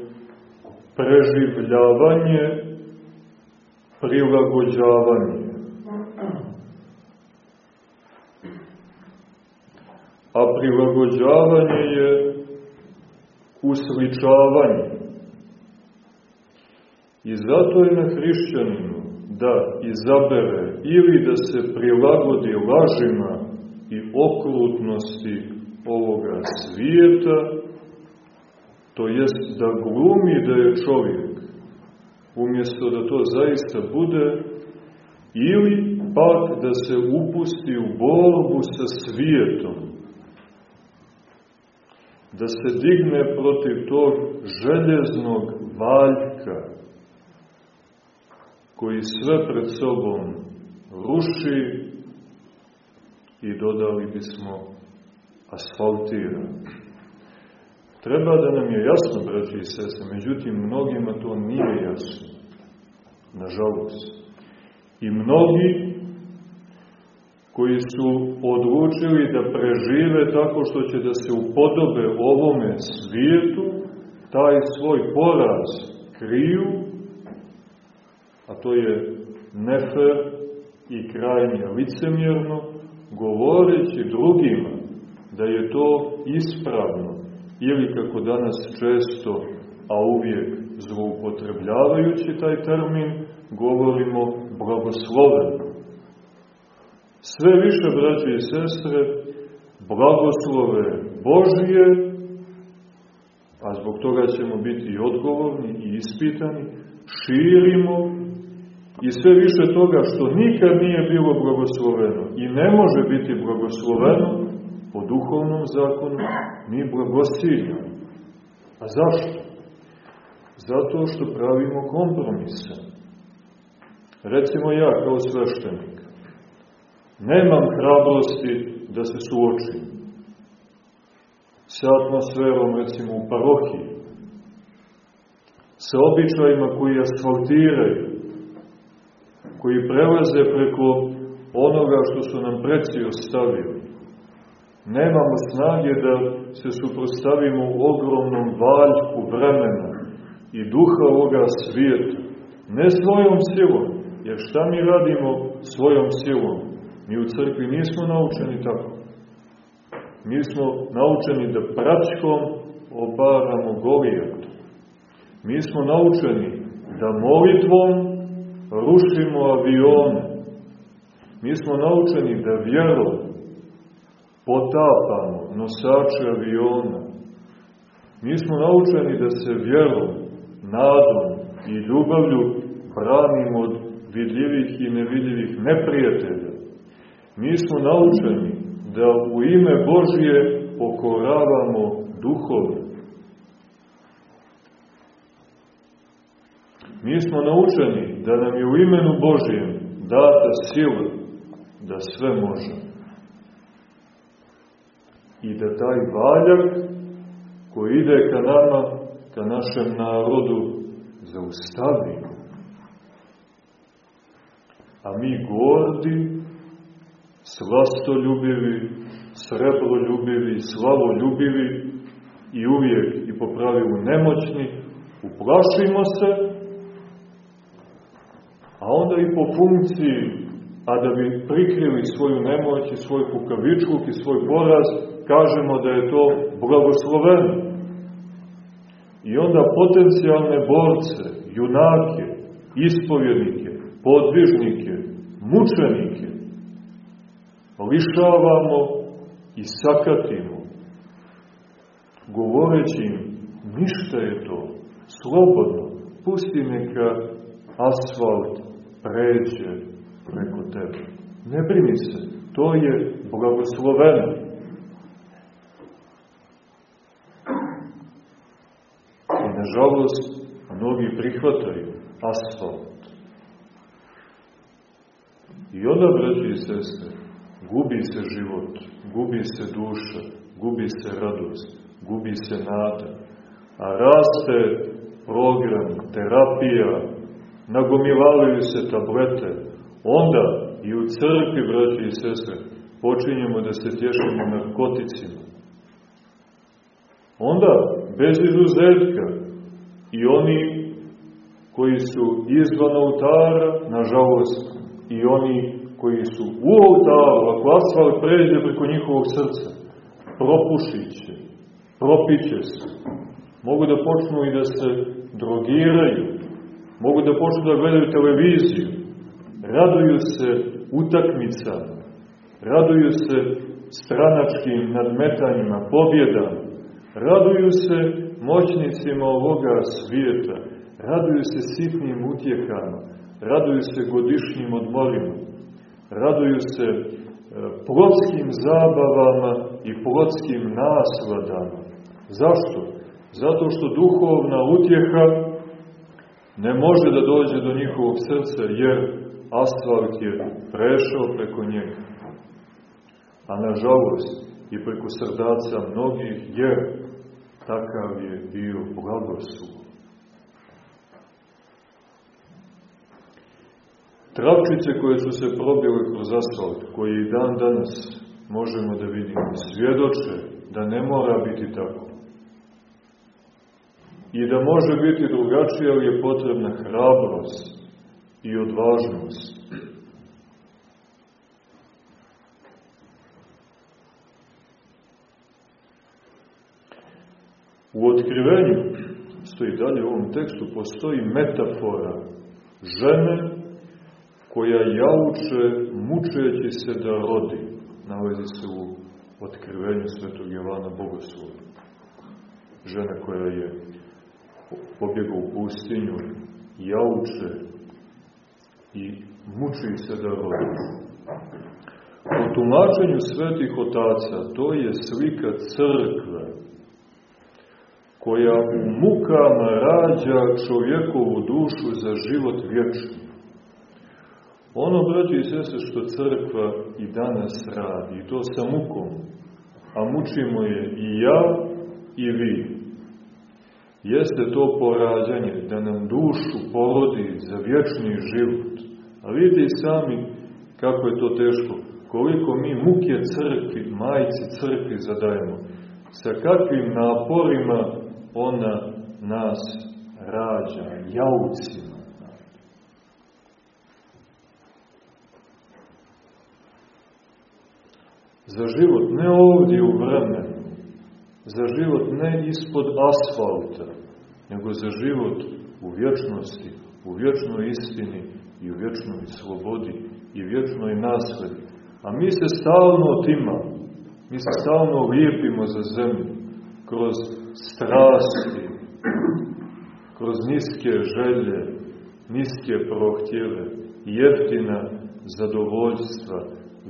preživljavanje prilagođavanje. A prilagođavanje je usličavanje. I zato je na hrišćaninu da izabere ili da se prilagodi lažima i okrutnosti ovoga svijeta, to jest da glumi da je čovjek, umjesto da to zaista bude, ili pak da se upusti u borbu sa svijetom, da se digne protiv tog željeznog valjka, koji sve pred sobom ruši i dodali bismo asfaltira. Treba da nam je jasno, braći i sese, međutim, mnogima to nije jasno. Nažalost. I mnogi koji su odlučili da prežive tako što će da se upodobe ovome svijetu, taj svoj poraz kriju, a to je nefer i krajnje licemjerno, govoreći drugima da je to ispravno, ili kako danas često, a uvijek zloupotrebljavajući taj termin, govorimo blagosloven. Sve više, braće i sestre, blagoslove Božije, a zbog toga ćemo biti i odgovorni i ispitani, širimo i sve više toga što nikad nije bilo blagosloveno i ne može biti blagosloveno, po duhovnom zakonu mi blagosiljamo. A zašto? Zato što pravimo kompromise. Recimo ja kao sveštenik nemam hrabrosti da se suočim sa atmosferom recimo u parohiji, sa običajima koji asfaltiraju, koji prelaze preko onoga što su nam preci ostavili, nemamo snage da se suprostavimo u ogromnom valjku vremena i duha ovoga svijeta. Ne svojom silom, jer šta mi radimo svojom silom? Mi u crkvi nismo naučeni tako. Mi smo naučeni da pračkom obaramo golijatu. Mi smo naučeni da molitvom rušimo avione. Mi smo naučeni da vjerom potapamo nosače aviona. Mi smo naučeni da se vjerom, nadom i ljubavlju branimo od vidljivih i nevidljivih neprijatelja. Mi smo naučeni da u ime Božije pokoravamo duhove. Mi smo naučeni da nam je u imenu Božijem data sila da sve možemo. i da taj valjak koji ide ka nama, ka našem narodu, zaustavimo. A mi gordi, slastoljubivi, srebroljubivi, slavoljubivi i uvijek i po pravilu nemoćni, uplašimo se, onda i po funkciji, a da bi prikrili svoju nemoć i svoj kukavičkuk i svoj poraz, kažemo da je to blagosloveno. I onda potencijalne borce, junake, ispovjednike, podvižnike, mučenike, lišavamo i sakatimo, govoreći im, ništa je to, slobodno, pusti neka asfalt pređe preko tebe. Ne brini se, to je blagosloveno. I nažalost, mnogi prihvataju asfalt. I onda, braći i sestre, gubi se život, gubi se duša, gubi se radost, gubi se nada, a raste program, terapija, nagomilavaju se tablete, onda i u crkvi, braći i sestre, počinjemo da se tješimo narkoticima. Onda, bez izuzetka, i oni koji su izvan oltara, nažalost, i oni koji su u oltaru, ako asfalt pređe preko njihovog srca, propušit će, propiće se, mogu da počnu i da se drogiraju, mogu da počnu da gledaju televiziju, raduju se utakmicama, raduju se stranačkim nadmetanjima, pobjedama, raduju se moćnicima ovoga svijeta, raduju se sitnim utjehama, raduju se godišnjim odmorima, raduju se e, plotskim zabavama i plotskim nasladama. Zašto? Zato što duhovna utjeha ne može da dođe do njihovog srca, jer asfalt je prešao preko njega. A nažalost i preko srdaca mnogih, jer takav je bio blagoslov. Travčice koje su se probile kroz asfalt, koje i dan danas možemo da vidimo, svjedoče da ne mora biti tako. I da može biti drugačije, ali je potrebna hrabrost i odvažnost. U otkrivenju, stoji dalje u ovom tekstu, postoji metafora žene koja jauče mučeći se da rodi, nalazi se u otkrivenju svetog Jovana Bogoslova. Žena koja je pobjegla u pustinju, jauče i muči se da rodi. Po tumačenju svetih otaca, to je slika crkve, koja u mukama rađa čovjekovu dušu za život vječni. Ono, braći i sese, što crkva i danas radi, i to sa mukom, a mučimo je i ja i vi, jeste to porađanje, da nam dušu porodi za vječni život. A vidite i sami kako je to teško, koliko mi muke crkvi, majci crkvi zadajemo, sa kakvim naporima ona nas rađa, jaucima. Za život ne ovdje u vremenu, za život ne ispod asfalta, nego za život u vječnosti, u vječnoj istini i u vječnoj slobodi i vječnoj nasledi. A mi se stalno otimamo, mi se stalno lijepimo za zemlju, kroz strasti, kroz niske želje, niske prohtjeve, jeftina zadovoljstva,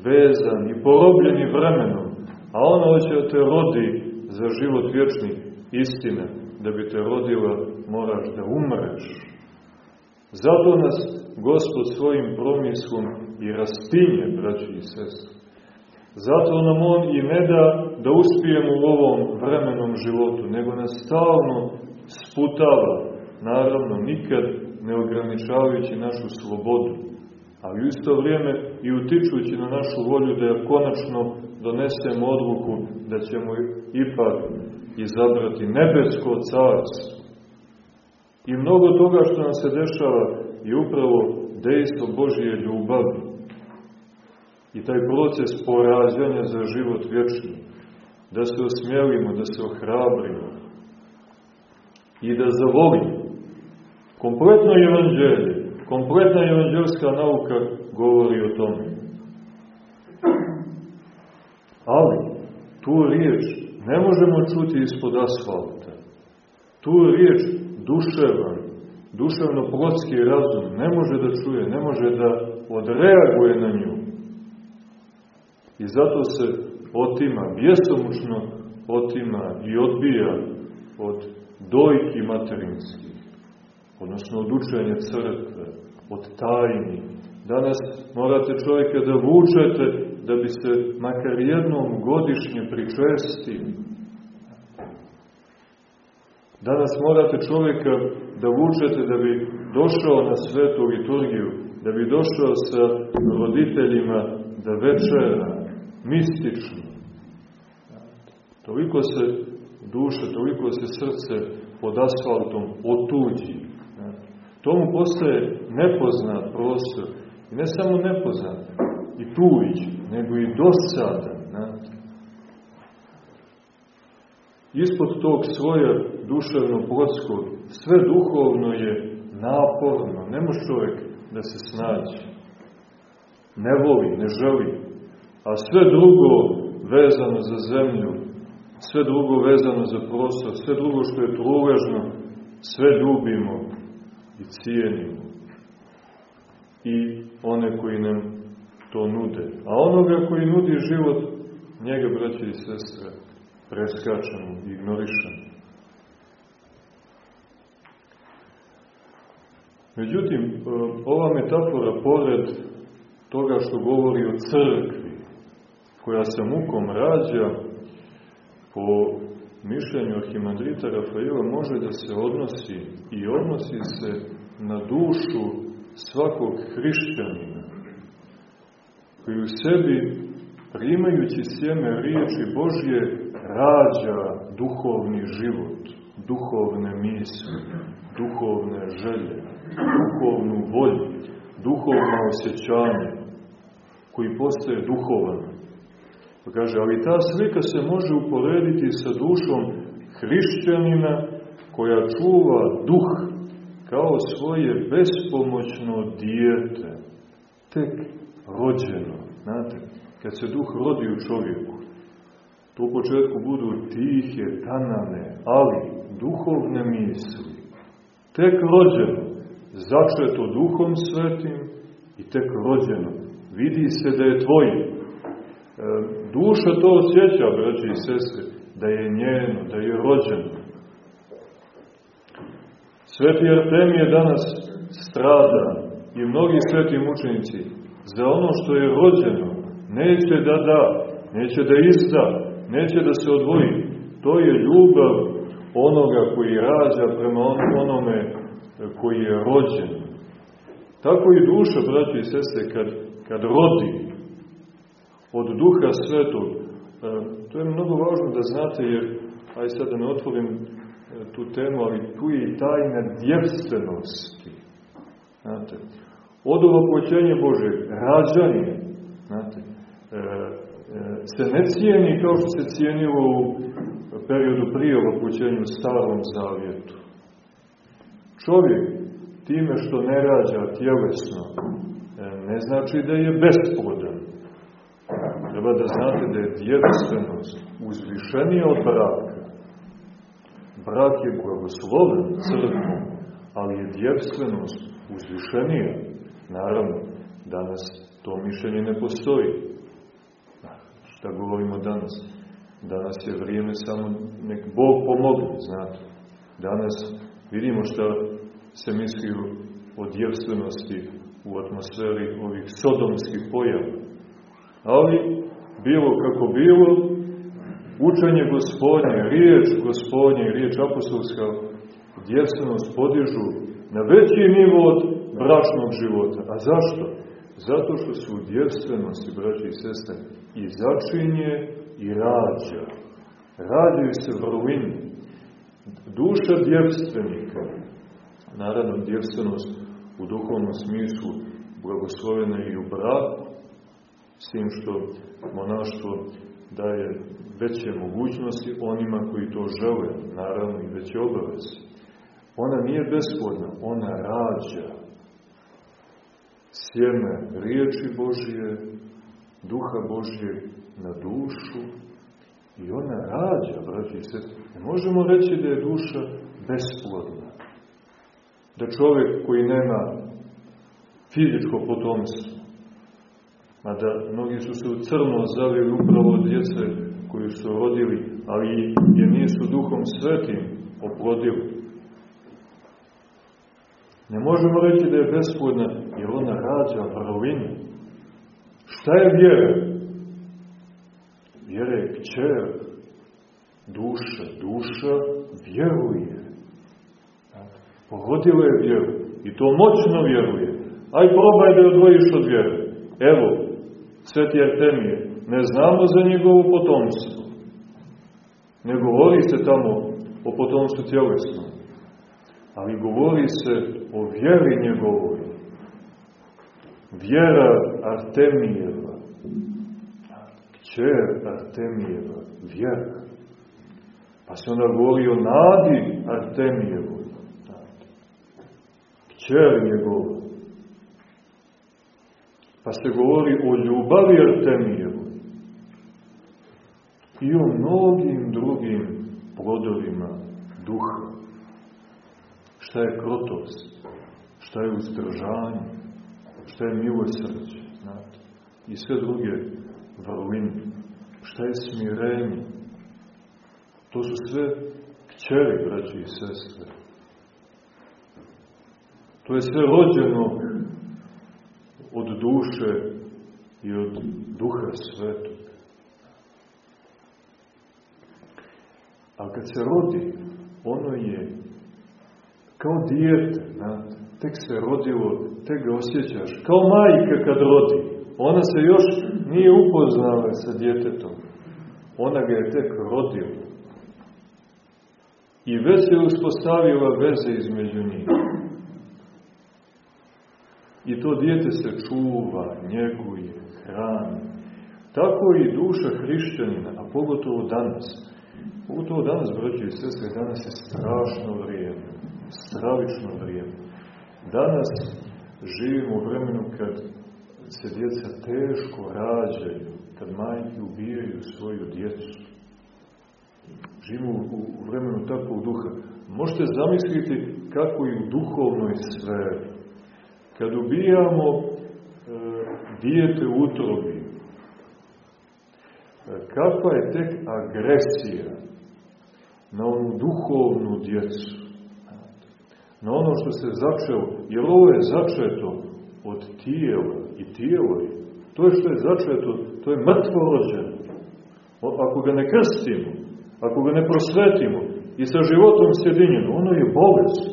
vezan i porobljeni vremenom, a ono hoće da te rodi za život vječni istine, da bi te rodila moraš da umreš. Zato nas Gospod svojim promislom i raspinje, braći i sestri. Zato nam On i ne da da uspijemo u ovom vremenom životu, nego nas stalno sputava, naravno, nikad ne ograničavajući našu slobodu, ali u isto vrijeme i utičujući na našu volju da je konačno donesemo odluku da ćemo ipak izabrati nebesko carstvo. I mnogo toga što nam se dešava je upravo dejstvo Božije ljubavi i taj proces porađanja za život vječni. Da se osmjelimo, da se ohrabrimo i da zavolimo. Kompletno evanđelje, kompletna evanđelska nauka govori o tome. Ali, tu riječ ne možemo čuti ispod asfalta. Tu riječ duševan, duševno-plotski razum ne može da čuje, ne može da odreaguje na nju. I zato se otima, bjesomučno otima i odbija od dojki materinskih, odnosno od učenja crkve, od tajni. Danas morate čovjeka da vučete da bi se makar jednom godišnje pričestili. Danas morate čovjeka da vučete da bi došao na svetu liturgiju, da bi došao sa roditeljima da večera, mistično. Toliko se duša, toliko se srce pod asfaltom otuđi. Tomu postaje nepoznat prostor. I ne samo nepoznat, i tuđ, nego i dosadan. Znate. Ispod tog svoja duševno-plotskog, sve duhovno je naporno. Ne može čovjek da se snađe. Ne voli, ne želi. A sve drugo vezano za zemlju, sve drugo vezano za prostor, sve drugo što je truležno, sve ljubimo i cijenimo. I one koji nam to nude. A onoga koji nudi život, njega, braće i sestre, preskačemo, ignorišemo. Međutim, ova metafora, pored toga što govori o crkvi, koja se mukom rađa, po mišljenju Arhimandrita Rafaela, može da se odnosi i odnosi se na dušu svakog hrišćanina, koji u sebi, primajući sjeme riječi Božje, rađa duhovni život, duhovne misli, duhovne želje, duhovnu volju, duhovno osjećanje, koji postaje duhovan. Pa kaže, ali ta slika se može uporediti sa dušom hrišćanina koja čuva duh kao svoje bespomoćno dijete, tek rođeno. Znate, kad se duh rodi u čovjeku, to u početku budu tihe, tanane, ali duhovne misli. Tek rođeno, začeto duhom svetim i tek rođeno. Vidi se da je tvoje. E, duša to osjeća, braći i sestre, da je njeno, da je rođeno. Sveti Artemije danas strada i mnogi sveti mučenici za ono što je rođeno neće da da, neće da izda, neće da se odvoji. To je ljubav onoga koji rađa prema onome koji je rođen. Tako i duša, braći i sestre, kad, kad rodi od duha svetog, e, to je mnogo važno da znate, jer, aj sad da ne otvorim e, tu temu, ali tu je i tajna djevstvenosti. Znate, od ovopoćenja Bože, rađanje, znate, e, se ne cijeni kao što se cijenilo u periodu prije ovopoćenja u starom zavjetu. Čovjek, time što ne rađa tjelesno, ne znači da je besplodan. Treba da znate da je djevstvenost uzvišenija od braka. Brak je blagosloven crkvom, ali je djevstvenost uzvišenija. Naravno, danas to mišljenje ne postoji. Šta govorimo danas? Danas je vrijeme samo nek Bog pomogne, znate. Danas vidimo šta se misli o djevstvenosti u atmosferi ovih sodomskih pojava. Ali, bilo kako bilo, učenje gospodnje, riječ gospodnje, riječ apostolska, djevstvenost podižu na veći nivo od bračnog života. A zašto? Zato što su u djevstvenosti, braći i sestre, i začinje i rađa. Rađaju se vrlini. Duša djevstvenika, naravno djevstvenost u duhovnom smislu, blagoslovena i u braku, s tim što monaštvo daje veće mogućnosti onima koji to žele, naravno i veće obaveze. Ona nije besplodna, ona rađa sjeme riječi Božije, duha Božije na dušu i ona rađa, braći se. Ne možemo reći da je duša besplodna. Da čovjek koji nema fizičko potomstvo, Mada mnogi su se u crno zavili upravo djece koju su rodili, ali je nisu duhom svetim oplodili. Ne možemo reći da je besplodna, jer ona rađa vrlinu. Šta je vjera? Vjera je kćer duša. Duša vjeruje. Pogodila je vjeru. I to moćno vjeruje. Aj probaj da odvojiš od vjere. Evo, Sveti Artemije, ne znamo za njegovo potomstvo. Ne govori se tamo o potomstvu tjelesnom, ali govori se o vjeri njegovoj. Vjera Artemijeva, kćer Artemijeva, vjera. Pa se onda govori o nadi Artemijevoj, kćer njegova. Pa se govori o ljubavi Artemijevoj i o mnogim drugim plodovima duha. Šta je krotost? Šta je uzdržanje? Šta je milosrđe? Znate? I sve druge vrline. Šta je smirenje? To su sve kćeri, braći i sestre. To je sve rođeno od duše i od duha svetog. A kad se rodi, ono je kao dijete, znate, tek se rodilo, tek ga osjećaš, kao majka kad rodi. Ona se još nije upoznala sa djetetom. Ona ga je tek rodila. I već je uspostavila veze između njih. I to dijete se čuva, njeguje, hrani. Tako i duša hrišćanina, a pogotovo danas. Pogotovo danas, braći i sestre, danas je strašno vrijeme. Stravično vrijeme. Danas živimo u vremenu kad se djeca teško rađaju, kad majke ubijaju svoju djecu. Živimo u, vremenu takvog duha. Možete zamisliti kako i u duhovnoj sferi kad ubijamo e, dijete u utrobi, e, kakva je tek agresija na onu duhovnu djecu, na ono što se začelo, jer ovo je začeto od tijela i tijelo je. To je što je začeto, to je mrtvo rođeno. Ako ga ne krstimo, ako ga ne prosvetimo i sa životom sjedinjeno, ono je bolest.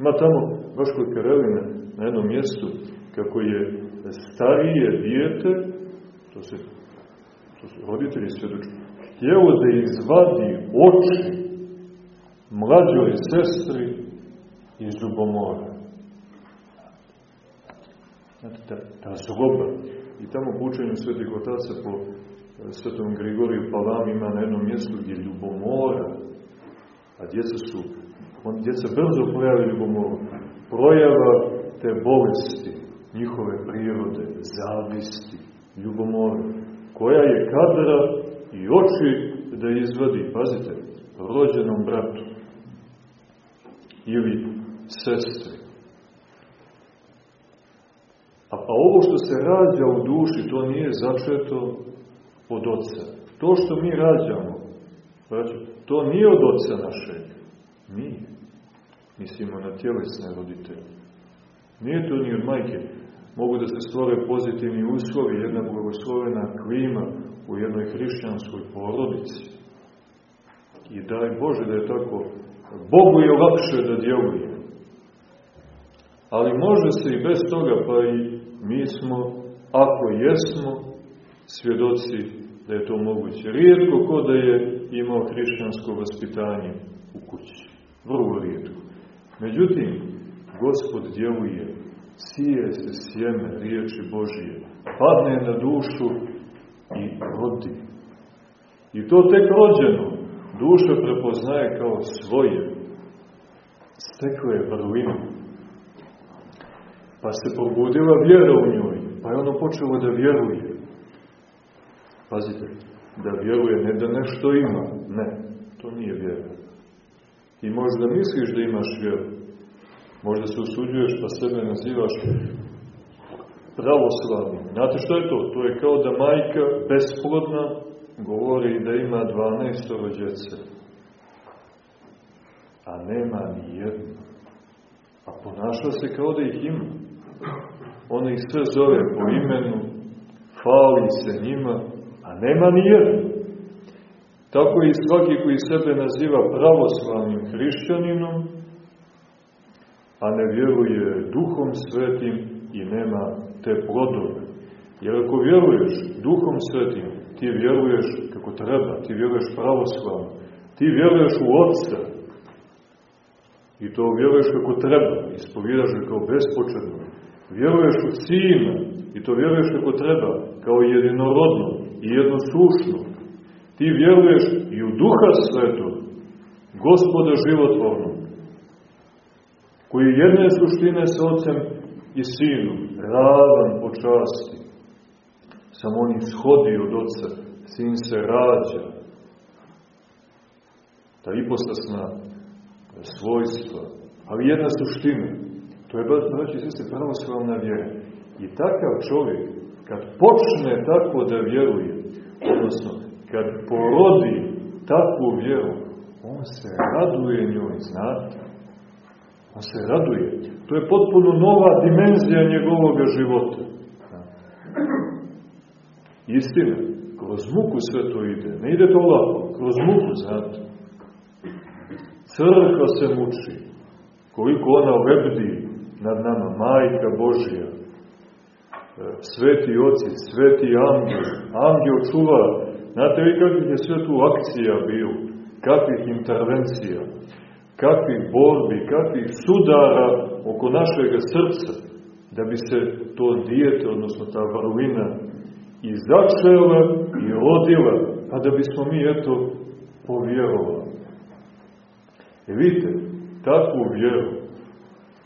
Ima tamo, baš kod Karelina, na jednom mjestu kako je starije dijete, to se, to su roditelji svjedoči, htjelo da izvadi oči mlađoj sestri iz zubomora. Znate, ta, ta zloba. I tamo učenju svetih otaca po e, svetom Grigoriju Palami ima na jednom mjestu gdje ljubomora, a djeca su, on, djeca brzo pojavi ljubomoru, projava te bolesti njihove prirode, zavisti, ljubomora, koja je kadra i oči da izvadi, pazite, rođenom bratu ili sestri. A pa ovo što se rađa u duši, to nije začeto od oca. To što mi rađamo, to nije od oca našeg. Nije. Mislimo na tjelesne roditelje. Nije to ni od majke. Mogu da se stvore pozitivni uslovi, jedna blagoslovena klima u jednoj hrišćanskoj porodici. I daj Bože da je tako. Bogu je lakše da djeluje. Ali može se i bez toga, pa i mi smo, ako jesmo, svjedoci da je to moguće. Rijetko ko da je imao hrišćansko vaspitanje u kući. Vrlo rijetko. Međutim, Gospod djeluje, sije se sjeme riječi Božije, padne na dušu i rodi. I to tek rođeno duša prepoznaje kao svoje. Stekle je vrlinu. Pa se probudila vjera u njoj, pa je ono počelo da vjeruje. Pazite, da vjeruje ne da nešto ima, ne, to nije vjera. Ti možda misliš da imaš vjeru, možda se usuđuješ pa sebe nazivaš pravoslavnim. Znate što je to? To je kao da majka besplodna govori da ima 12 rođece, a nema ni jedno. A ponaša se kao da ih ima. Ona ih sve zove po imenu, fali se njima, a nema ni jedno. Tako i svaki koji sebe naziva pravoslavnim hrišćaninom, a ne vjeruje duhom svetim i nema te plodove. Jer ako vjeruješ duhom svetim, ti vjeruješ kako treba, ti vjeruješ pravoslavno, ti vjeruješ u Otca, i to vjeruješ kako treba, ispovjedaš kao bespočetno, vjeruješ u Sina, i to vjeruješ kako treba, kao jedinorodno i jednosušno, ti vjeruješ i u Duha Svetog, Gospoda životvornog, koji jedne suštine sa Otcem i Sinom, ravan po časti, samo on ishodi od Otca, Sin se rađa. Ta ipostasna svojstva, ali jedna suština, to je, braći, sve se pravoslavna vjera. I takav čovjek, kad počne tako da vjeruje, odnosno, kad porodi takvu vjeru, on se raduje njoj, znate. On se raduje. To je potpuno nova dimenzija njegovog života. Istina, kroz muku sve to ide. Ne ide to lako, kroz muku, znate. Crkva se muči. Koliko ona lebdi nad nama, majka Božija, sveti oci, sveti angel, angel čuva. Znate vi kakvih je sve tu akcija bilo, kakvih intervencija, kakvih borbi, kakvih sudara oko našeg srca, da bi se to dijete, odnosno ta vrlina, i začela i rodila, pa da bismo mi, eto, povjerovali. E vidite, takvu vjeru,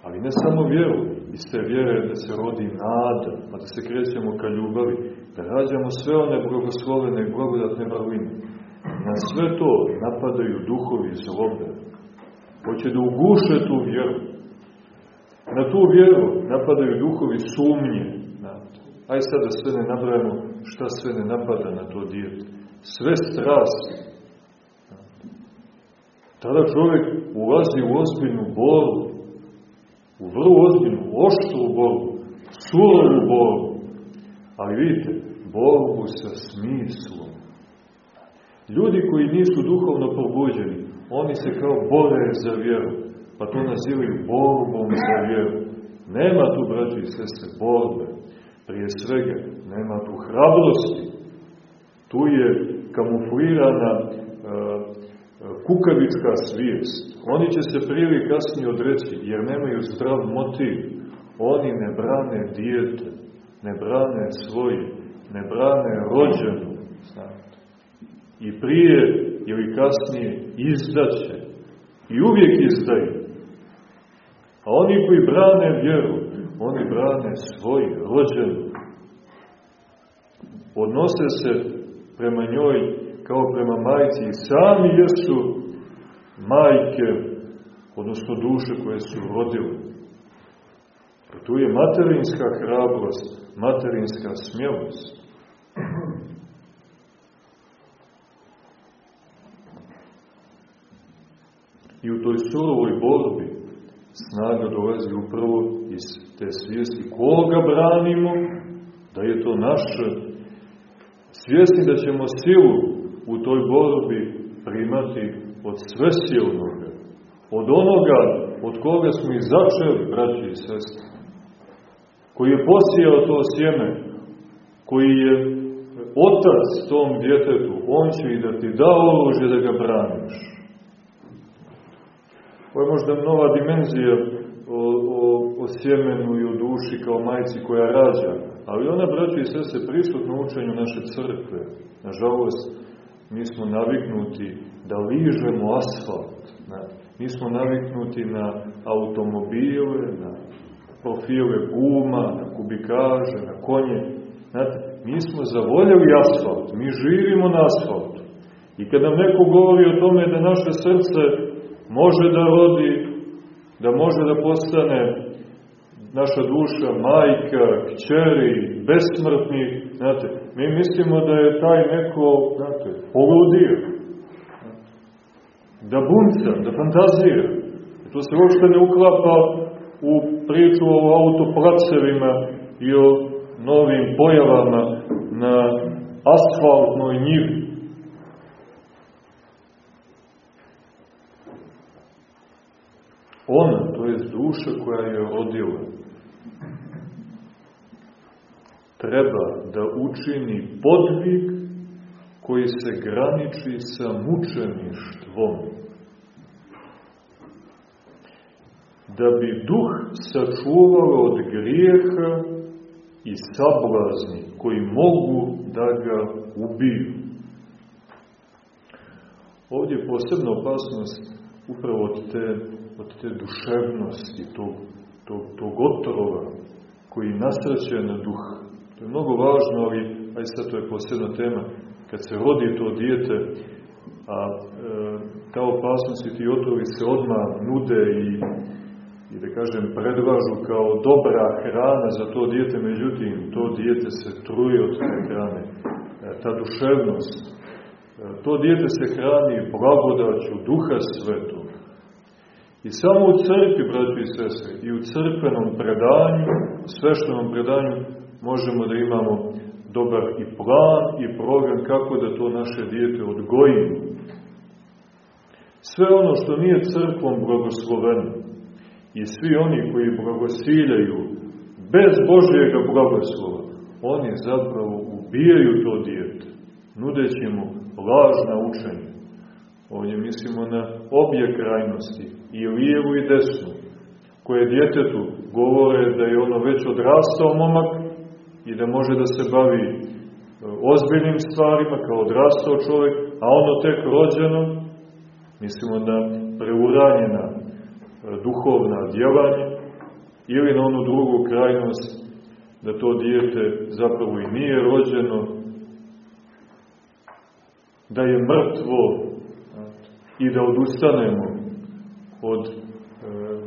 ali ne samo vjeru, iz te vjere da se rodi nada, pa da se krećemo ka ljubavi, da rađamo sve one blagoslovene i blagodatne vrline. Na sve to napadaju duhovi zlobe. Hoće da uguše tu vjeru. Na tu vjeru napadaju duhovi sumnje. Aj sad da sve ne nabrajamo šta sve ne napada na to dijete. Sve strasti. Tada čovjek ulazi u ozbiljnu borbu. U vrlo ozbiljnu, oštru borbu. Surovu borbu. Ali vidite, borbu sa smislom. Ljudi koji nisu duhovno probuđeni, oni se kao bore za vjeru, pa to nazivaju borbom za vjeru. Nema tu, braći i sestre, borbe. Prije svega, nema tu hrabrosti. Tu je kamuflirana e, kukavička svijest. Oni će se prije kasnije odreći, jer nemaju zdrav motiv. Oni ne brane dijete, ne brane svoje, ne brane rođenu. I prije ili kasnije izdaće. I uvijek izdaju. A oni koji brane vjeru, oni brane svoj rođenu. Odnose se prema njoj kao prema majci i sami jesu majke, odnosno duše koje su rodile. A tu je materinska hrabrost, materinska smjelost. I u toj surovoj borbi snaga dolazi upravo iz te svijesti koga branimo, da je to naše Svjesni da ćemo silu u toj borbi primati od svesilnoga, od onoga od koga smo i začeli, braći i sestri, koji je posijao to sjeme, koji je otac tom djetetu, on će i da ti da oružje da ga braniš. Ovo je možda nova dimenzija o, o, o sjemenu i o duši kao majci koja rađa, ali ona, braći i sese, prisutno učenju naše crkve. Nažalost, mi smo naviknuti da ližemo asfalt. Ne? Mi smo naviknuti na automobile, na profile guma, na kubikaže, na konje. Znate, mi smo zavoljeli asfalt, mi živimo na asfaltu. I kad nam neko govori o tome da naše srce može da rodi, da može da postane naša duša majka, kćeri, besmrtni, znate, mi mislimo da je taj neko, znate, poludio, da bunca, da fantazira. To se uopšte ne uklapa u priču o autopracevima i o novim pojavama na asfaltnoj njivi. Ona, to je duša koja je rodila, treba da učini podvig koji se graniči sa mučeništvom. Da bi duh sačuvao od grijeha i sablazni koji mogu da ga ubiju. Ovdje je posebna opasnost upravo od te, od te duševnosti, tog, tog, tog otrova koji nasreće na duh. To je mnogo važno, ali aj sad to je posebna tema kad se rodi to dijete, a e, ta opasnost i ti otrovi se odmah nude i, i da kažem predvažu kao dobra hrana za to dijete, međutim to dijete se truje od te hrane. E, ta duševnost, e, to dijete se hrani blagodaću duha svetog. I samo u crkvi, braći i sestre, i u crkvenom predanju, sveštenom predanju, možemo da imamo dobar i plan i program kako da to naše dijete odgojimo. Sve ono što nije crkvom blagosloveno i svi oni koji blagosiljaju bez Božjega blagoslova, oni zapravo ubijaju to dijete, nudeći mu lažna učenja. Ovdje mislimo na obje krajnosti, i lijevu i desnu, koje djetetu govore da je ono već odrastao momak i da može da se bavi e, ozbiljnim stvarima kao odrastao čovjek, a ono tek rođeno, mislimo na preuranjena e, duhovna djelanja, ili na onu drugu krajnost, da to dijete zapravo i nije rođeno, da je mrtvo i da odustanemo od e,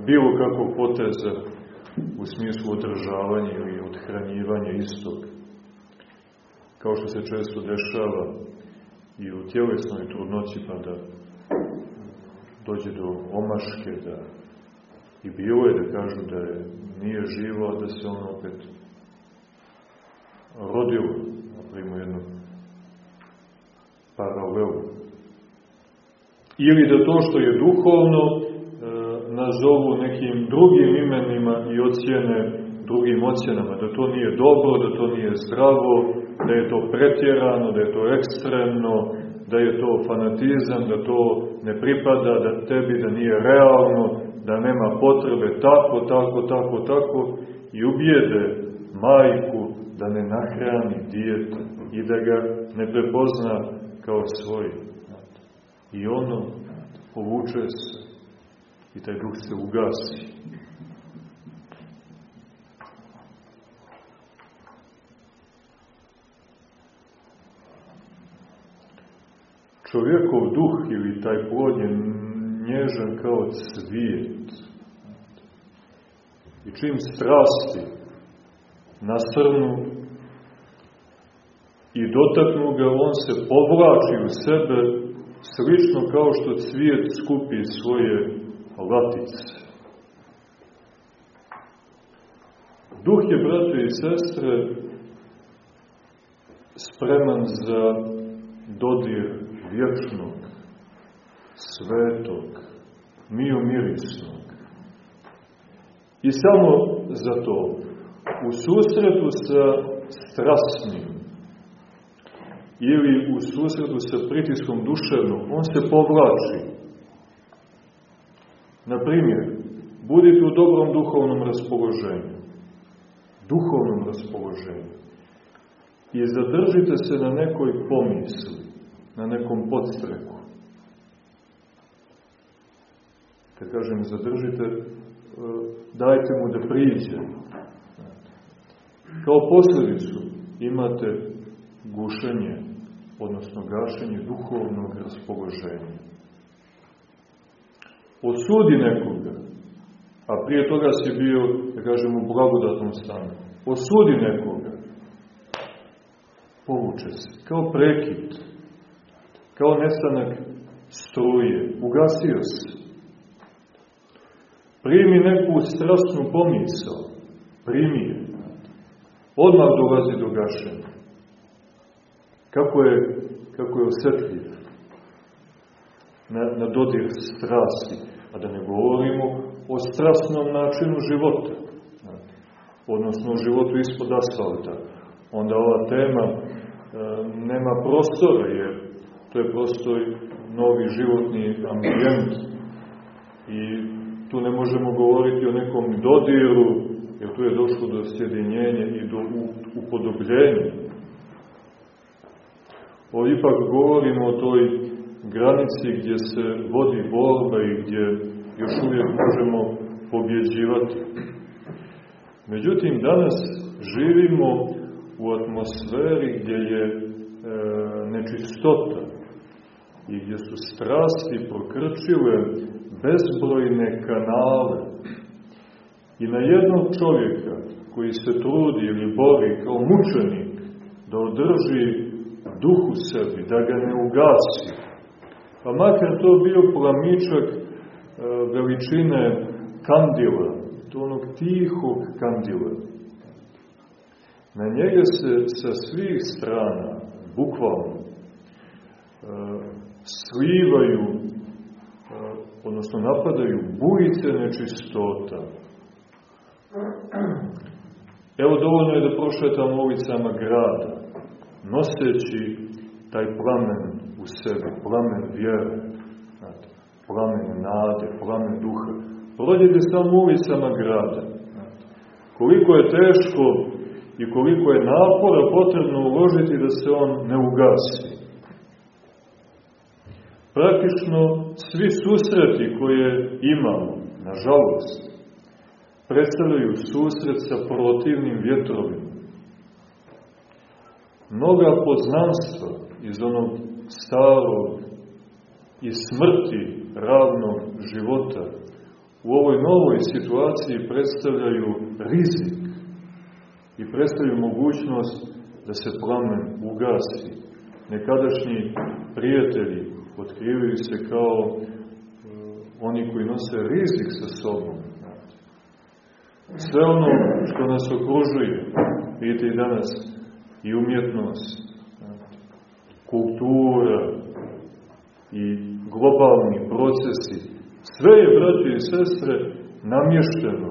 bilo kakvog poteza u smislu održavanja ili odhranjivanja istog. Kao što se često dešava i u tjelesnoj trudnoći, pa da dođe do omaške, da i bilo je da kažu da je, nije živo, da se ono opet rodilo, napravimo jednu paralelu. Ili da to što je duhovno, nazovu nekim drugim imenima i ocijene drugim ocjenama, da to nije dobro, da to nije zdravo, da je to pretjerano, da je to ekstremno, da je to fanatizam, da to ne pripada da tebi, da nije realno, da nema potrebe tako, tako, tako, tako i ubijede majku da ne nahrani dijete i da ga ne prepozna kao svoj. I ono povuče se i taj duh se ugasi. Čovjekov duh ili taj plod je nježan kao cvijet. I čim strasti nasrnu i dotaknu ga, on se povlači u sebe slično kao što cvijet skupi svoje latice. Duh je, brate i sestre, spreman za dodir vječnog, svetog, mirisnog. I samo za to, u susretu sa strasnim ili u susretu sa pritiskom duševnog, on se povlači. Na primjer, budite u dobrom duhovnom raspoloženju. Duhovnom raspoloženju. I zadržite se na nekoj pomisli, na nekom podstreku. Kad kažem zadržite, e, dajte mu da priđe. Kao posljedicu imate gušenje, odnosno gašenje duhovnog raspoloženja. Osudi nekoga, a prije toga si bio, da kažem, u blagodatnom stanu. Osudi nekoga, povuče se, kao prekid, kao nestanak struje, ugasio se. Primi neku strastnu pomisao, primi je. Odmah dolazi do gašenja. Kako je, kako je osjetljiv na, na dodir strasti, a da ne govorimo o strastnom načinu života, odnosno o životu ispod asfalta. Onda ova tema e, nema prostora, jer to je prosto novi životni ambijent i tu ne možemo govoriti o nekom dodiru, jer tu je došlo do sjedinjenja i do upodobljenja. Ovo ipak govorimo o toj granici gdje se vodi borba i gdje još uvijek možemo pobjeđivati. Međutim, danas živimo u atmosferi gdje je e, nečistota i gdje su strasti prokrčile bezbrojne kanale. I na jednog čovjeka koji se trudi ili bori kao mučenik da održi duh u sebi, da ga ne ugasi, pa makar to bio plamičak e, veličine kandila, to onog tihog kandila. Na njega se sa svih strana, bukvalno, e, slivaju, e, odnosno napadaju bujice nečistota. Evo dovoljno je da prošetamo ulicama grada, noseći taj plamen u sebi, plamen vjere, plamen nade, plamen duha. Prođete samo ulicama grada. Koliko je teško i koliko je napora potrebno uložiti da se on ne ugasi. Praktično svi susreti koje imamo, nažalost, predstavljaju susret sa protivnim vjetrovima. Mnoga poznanstva iz onog starog i smrti ravnog života u ovoj novoj situaciji predstavljaju rizik i predstavljaju mogućnost da se plamen ugasi. Nekadašnji prijatelji otkrivaju se kao uh, oni koji nose rizik sa sobom. Sve ono što nas okružuje, vidite i danas, i umjetnost, kultura i globalni procesi, sve je, braći i sestre, namješteno.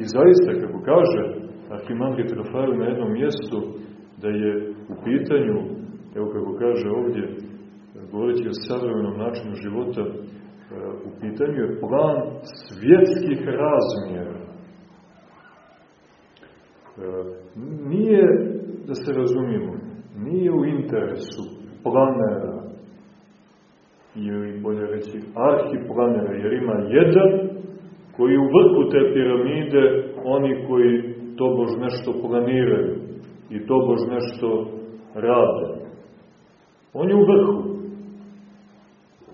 I zaista, kako kaže Arhimandrit Rafael na jednom mjestu, da je u pitanju, evo kako kaže ovdje, govoreći o savremenom načinu života, u pitanju je plan svjetskih razmjera. Nije, da se razumijemo, nije u interesu planera, ili bolje reći arhiplanera, jer ima jedan koji u vrhu te piramide, oni koji tobož nešto planiraju i tobož nešto rade. On je u vrhu.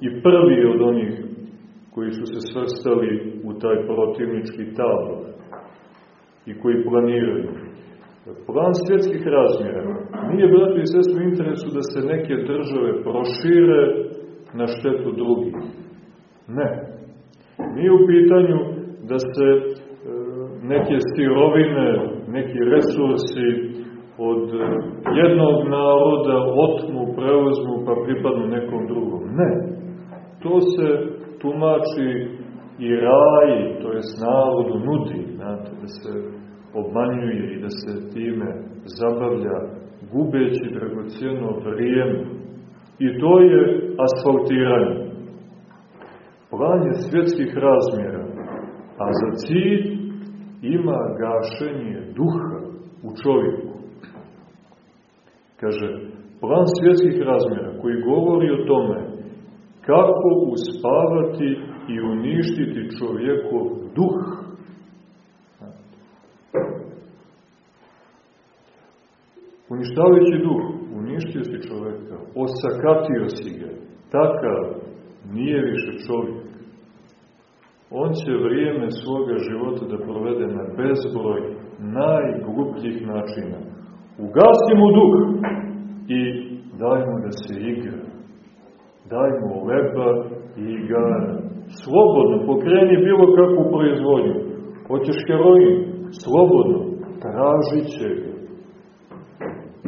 I prvi od onih koji su se svrstali u taj protivnički tabor i koji planiraju. Plan svjetskih razmjera nije, brati i sestri, u interesu da se neke države prošire na štetu drugih. Ne. Nije u pitanju da se e, neke sirovine, neki resursi od jednog naroda otmu, preuzmu pa pripadnu nekom drugom. Ne. To se tumači i raji, to je narodu nudi, znate, da se obmanjuje i da se time zabavlja, gubeći dragocijeno vrijeme. I to je asfaltiranje. Plan je svjetskih razmjera, a za cilj ima gašenje duha u čovjeku. Kaže, plan svjetskih razmjera koji govori o tome kako uspavati i uništiti čovjekov duh. Uništavajući duh, uništio si čovjeka, osakatio si ga, takav nije više čovjek. On će vrijeme svoga života da provede na bezbroj najglupljih načina. Ugasi mu duh i daj mu da se igra. Daj mu leba i igara. Slobodno, pokreni bilo kakvu proizvodnju. Hoćeš heroin? Slobodno, tražit će ga.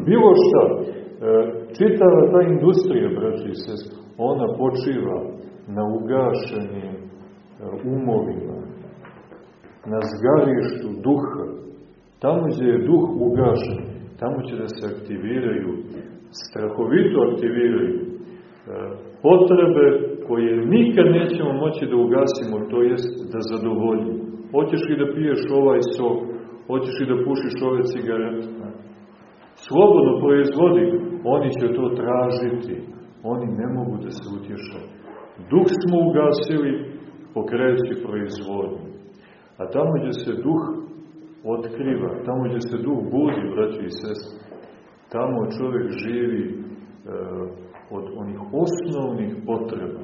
Bilo šta. E, čitava ta industrija, braći i sest, ona počiva na ugašenim e, umovima, na zgarištu duha. Tamo gdje je duh ugašen, tamo će da se aktiviraju, strahovito aktiviraju e, potrebe koje nikad nećemo moći da ugasimo, to jest da zadovoljimo. Hoćeš li da piješ ovaj sok, hoćeš li da pušiš ove cigarete, slobodno proizvodi, oni će to tražiti, oni ne mogu da se utješaju. Duh smo ugasili, pokreći proizvodnju. A tamo gdje se duh otkriva, tamo gdje se duh budi, braći i sestri, tamo čovjek živi e, od onih osnovnih potreba.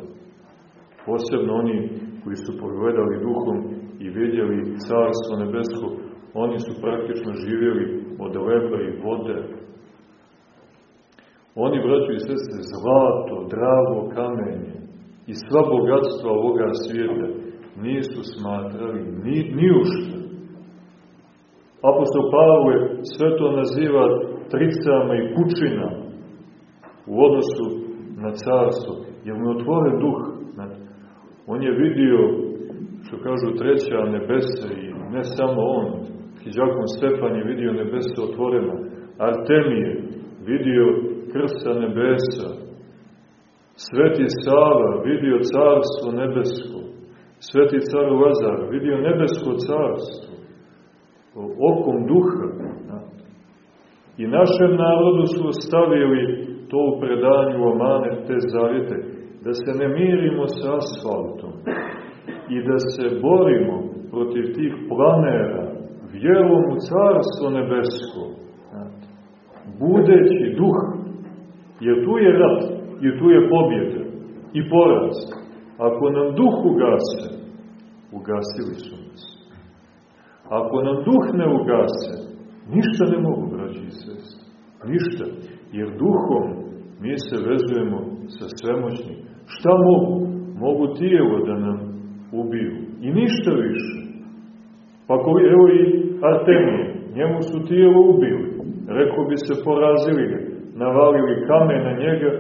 Posebno oni koji su pogledali duhom i vidjeli carstvo nebesko, oni su praktično živjeli od leba i vode. Oni, braći i sestre, zlato, drago kamenje i sva bogatstva ovoga svijeta nisu smatrali ni, ni ušte. Apostol Pavle sve to naziva tricama i kućinama u odnosu na carstvo, jer mu je otvoren duh. On je vidio, što kažu, treća nebesa i ne samo on, Hiđakon Stefan je vidio nebesa otvorena, Artemije vidio krsta nebesa, Sveti Sava vidio carstvo nebesko, Sveti car Lazar vidio nebesko carstvo, okom duha. I našem narodu su ostavili to u predanju Amane, te zavjete, da se ne mirimo sa asfaltom i da se borimo protiv tih planera, vjerom u carstvo nebesko, budeći duh, jer tu je rat, i tu je pobjeda i poraz. Ako nam duh ugase, ugasili su nas. Ako nam duh ne ugase, ništa ne mogu, braći i sest. Ništa. Jer duhom mi se vezujemo sa svemoćnim. Šta mogu? Mogu tijelo da nam ubiju. I ništa više. Pa ko, evo i Artemije, njemu su tijelo ubili. Rekao bi se porazili ga, navalili kamen na njega,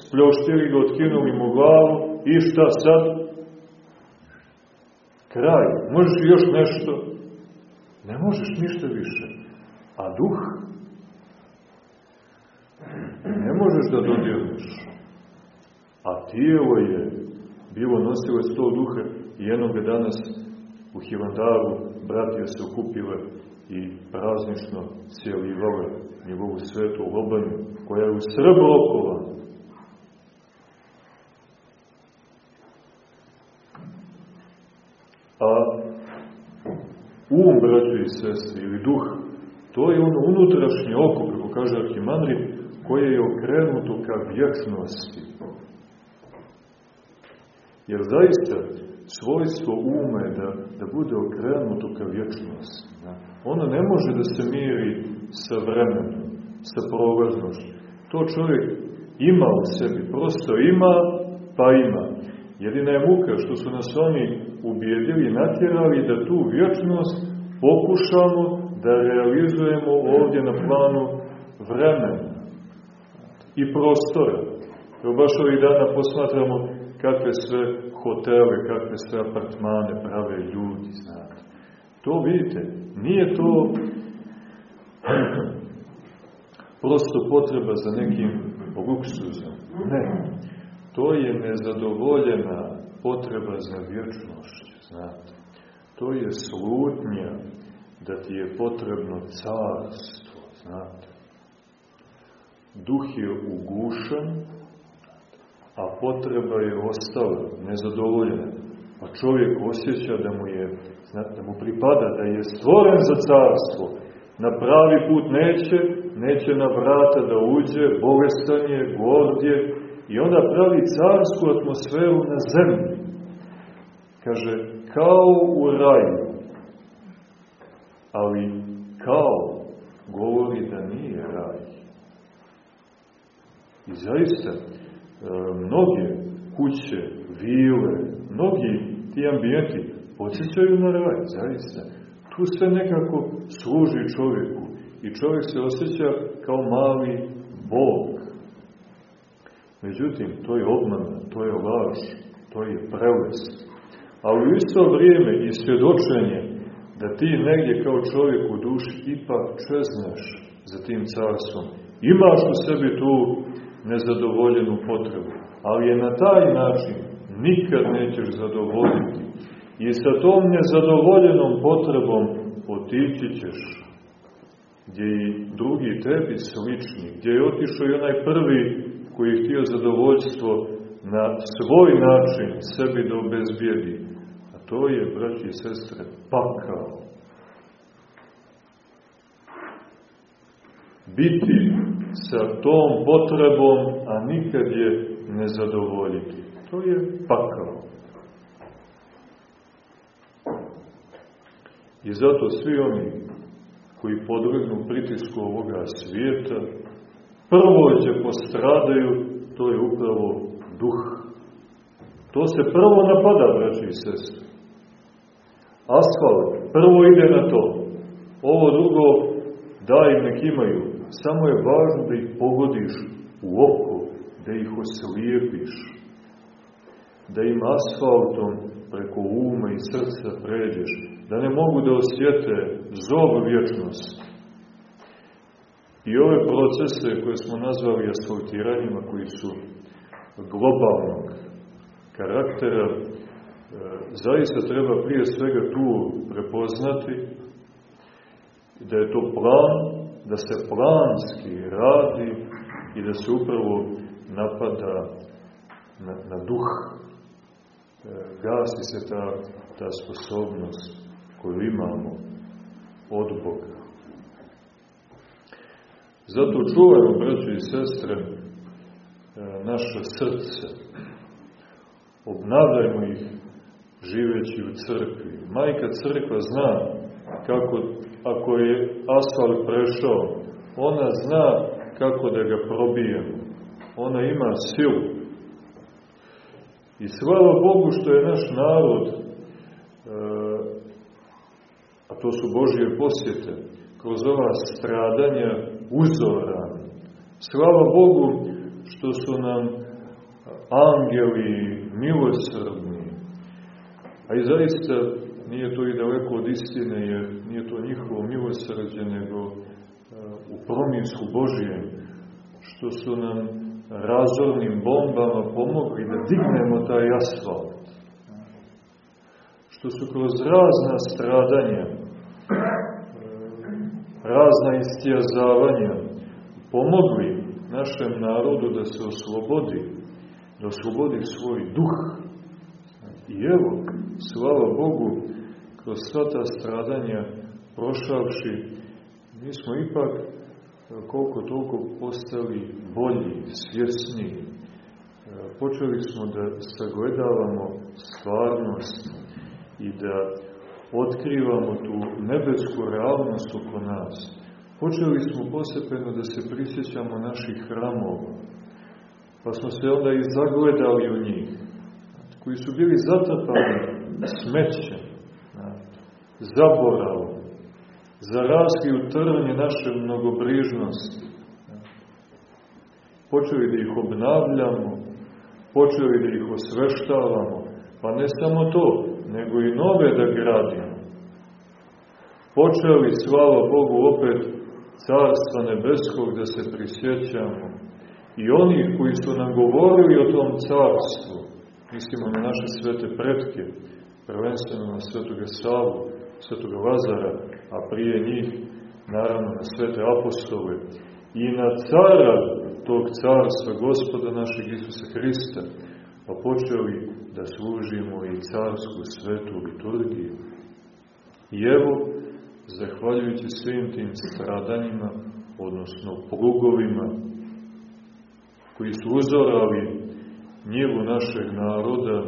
spljoštili ga, otkinuli mu glavu i šta sad? Kraj. Možeš još nešto? Ne možeš ništa više. A duh? Ne možeš da dodjeliš. A tijelo je bilo nosilac tog duha i jednog danas u Hilandaru bratija se okupile i praznično cijelivale njegovu svetu lobanju, koja je u srbu okovana. A um, braćo i sestri, ili duh, to je ono unutrašnje oko, kako kaže Arhimandrit, koje je okrenuto ka vječnosti. Jer zaista svojstvo ume da, da bude okrenuto ka vječnosti. Da? Ono ne može da se miri sa vremenom, sa prolaznošću. To čovjek ima u sebi, prosto ima, pa ima. Jedina je muka što su nas oni ubijedili natjerali da tu vječnost pokušamo da realizujemo ovdje na planu vremena i prostora. Evo baš ovih dana posmatramo kakve sve hotele, kakve sve apartmane prave ljudi, znate. To vidite, nije to prosto potreba za nekim luksuzom. Ne, to je nezadovoljena potreba za vječnošću, znate. To je slutnja da ti je potrebno carstvo, znate. Duh je ugušen, a potreba je ostala, nezadovoljena. Pa čovjek osjeća da mu je, da mu pripada, da je stvoren za carstvo. Na pravi put neće, neće na vrata da uđe, bolestan je, gord je, i onda pravi carsku atmosferu na zemlji. Kaže, kao u raju. Ali kao govori da nije raj. I zaista, mnoge kuće, vile, mnogi ti ambijenti podsjećaju na raj, zaista. Tu sve nekako služi čovjeku i čovjek se osjeća kao mali Bog. Međutim, to je obmana, to je laž, to je prelest. Ali u isto vrijeme i svjedočenje da ti negdje kao čovjek u duši ipak čezneš za tim carstvom. Imaš u sebi tu nezadovoljenu potrebu. Ali je na taj način nikad nećeš zadovoljiti. I sa tom nezadovoljenom potrebom otići ćeš gdje i drugi tebi slični, gdje je otišao i onaj prvi koji je htio zadovoljstvo na svoj način sebi da obezbijedi. A to je, braći i sestre, pakao. Biti sa tom potrebom, a nikad je ne zadovoljiti. To je pakao. I zato svi oni koji podvrgnu pritisku ovoga svijeta, prvo će postradaju, to je upravo duh. To se prvo napada, braći i sestri. Asfalt prvo ide na to. Ovo drugo daj nek imaju. Samo je važno da ih pogodiš u oko, da ih oslijepiš, da im asfaltom preko uma i srca pređeš, da ne mogu da osjete zov vječnosti. I ove procese koje smo nazvali asfaltiranjima, koji su globalnog karaktera, e, zaista treba prije svega tu prepoznati da je to plan, da se planski radi i da se upravo napada na, na duh, e, gasi se ta, ta sposobnost koju imamo od Boga. Zato čuvajmo, braći i sestre, e, naše srce. Obnavljajmo ih živeći u crkvi. Majka crkva zna kako, ako je asfalt prešao, ona zna kako da ga probijemo. Ona ima silu. I slava Bogu što je naš narod, e, a to su Božje posjete, kroz ova stradanja uzoran. Slava Bogu što su nam angeli milosrdni. A i zaista nije to i daleko od istine, jer nije to njihovo milosrđe, nego uh, u promisku Božijem, što su nam razornim bombama pomogli da dignemo taj asfalt. Što su kroz razna stradanja, uh, razna istijazavanja pomogli našem narodu da se oslobodi, da oslobodi svoj duh. I evo, slava Bogu, kroz sva ta stradanja prošavši, mi smo ipak koliko toliko postali bolji, svjesni. Počeli smo da sagledavamo stvarnost i da otkrivamo tu nebesku realnost oko nas. Počeli smo posepeno da se prisjećamo naših hramova, pa smo se onda i zagledali u njih, koji su bili zatrpani smećem, zaboravom, zarasli u trnje naše mnogobrižnosti. počeli da ih obnavljamo, počeli da ih osveštavamo, pa ne samo to, nego i nove da gradimo. Počeli, slava Bogu, opet Carstva Nebeskog da se prisjećamo. I oni koji su nam govorili o tom carstvu, mislimo na naše svete pretke, prvenstveno na svetoga Savu, svetoga Lazara, a prije njih, naravno, na svete apostole, i na cara tog carstva, gospoda našeg Isusa Hrista, pa počeli da služimo i carsku svetu liturgiju. I evo, zahvaljujući svim tim stradanjima, odnosno prugovima, koji su uzorali njivu našeg naroda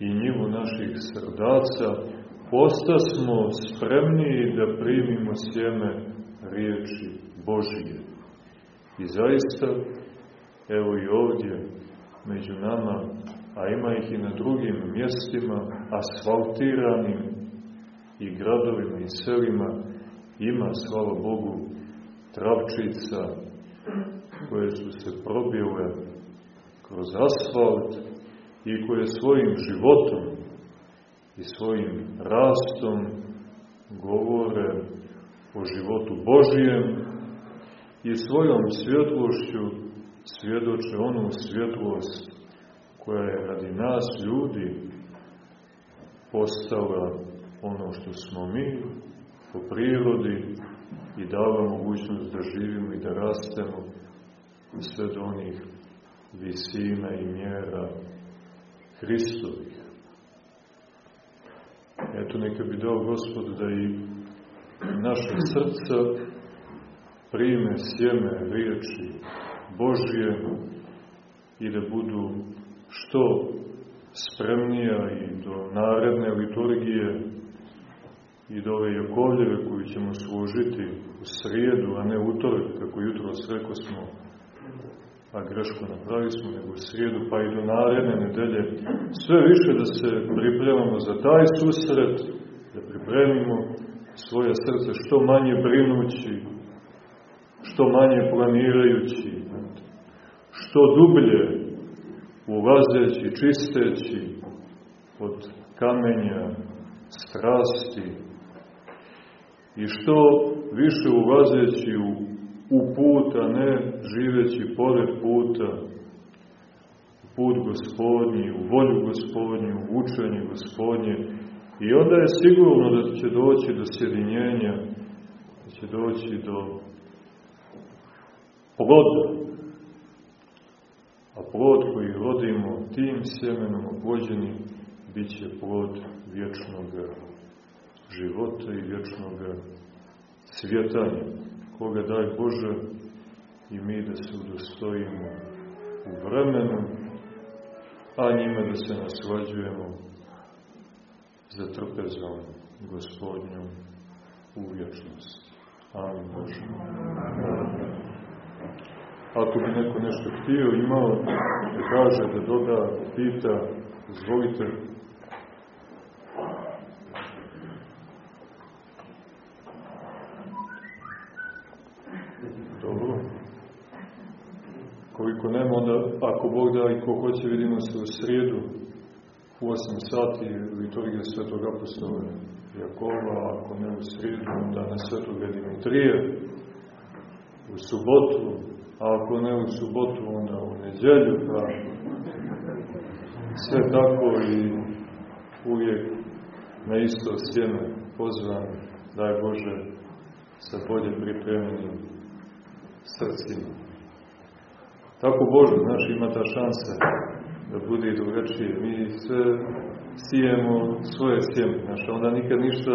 i njivu naših srdaca, postasmo spremniji da primimo sjeme riječi Božije. I zaista, evo i ovdje, među nama, a ima ih i na drugim mjestima, asfaltiranim i gradovima i selima, ima, slava Bogu, travčica koje su se probile kroz asfalt i koje svojim životom i svojim rastom govore o životu Božijem i svojom svjetlošću svjedoče onu svjetlost koja je radi nas ljudi postala ono što smo mi po prirodi i dava mogućnost da živimo i da rastemo sve do onih visina i mjera Hristovih. Eto, neka bi dao Gospod da i naše srca prime sjeme riječi Božije i da budu što spremnija i do naredne liturgije i do ove Jakovljeve koju ćemo služiti u srijedu, a ne utorak, kako jutro sveko smo, a greško napravi smo, nego u srijedu, pa i do naredne nedelje, sve više da se pripremamo za taj susret, da pripremimo svoje srce što manje brinući, što manje planirajući, što dublje ulazeći, čisteći od kamenja, strasti i što više ulazeći u, u put, a ne živeći pored puta, u put gospodnji, u volju gospodnju, u učenje gospodnje. I onda je sigurno da će doći do sjedinjenja, da će doći do ploda, a plod koji rodimo tim sjemenom obvođeni bit će plod vječnog života i vječnog svjetanja, koga daj Bože i mi da se udostojimo u vremenu, a njima da se naslađujemo za trpezom gospodnjom u vječnosti. Amin Bože. Ako bi neko nešto htio, imao, da kaže, da doda, pita, izvolite. Dobro. Koliko nema, onda, ako Bog da i ko hoće, vidimo se u srijedu, u 8 sati, liturgija Svetog apostola Jakova, ako ne u srijedu, onda na Svetoga Dimitrija, u subotu, a ako ne u subotu, onda u neđelju, pa sve tako i uvijek na isto sjeme pozvan, daj Bože, sa bolje pripremljenim srcima. Tako Bože, znaš, ima ta šansa da bude i drugačije. Mi sve sijemo svoje sjeme, znaš, onda nikad ništa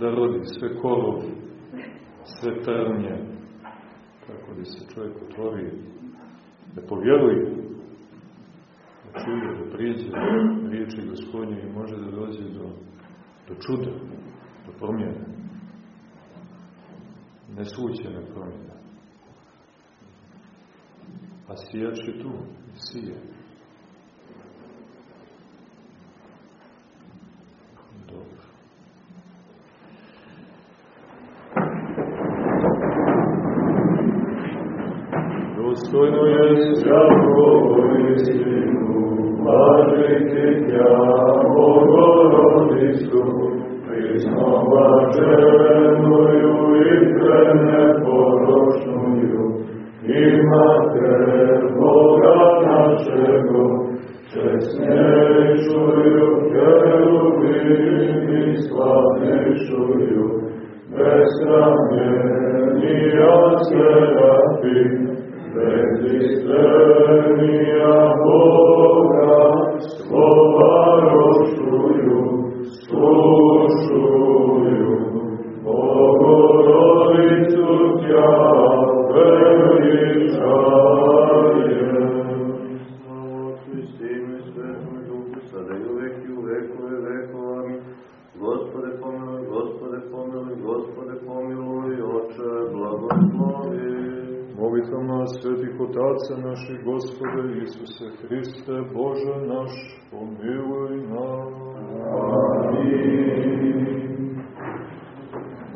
da rodi, sve korov, sve trnje, kako da se čovjek otvori, da povjeruje, da čuje, da prijeđe riječi gospodnje i može da dođe do, do čuda, do promjene. Neslučene promjene. A sijač je tu, sije.
Dostojno je svako istinu, blažiti tja, Bogorodicu, prisnovačenuju i preneporočnuju,
i Mater Boga naszego, przez nieczuju kierubimi sławy czuju, bez ramieni od serafim, bez istenia Boga, słowa
rozczuju, svetih otaca naših Gospode Isuse Hriste, Bože naš, pomiluj nas.
Amin.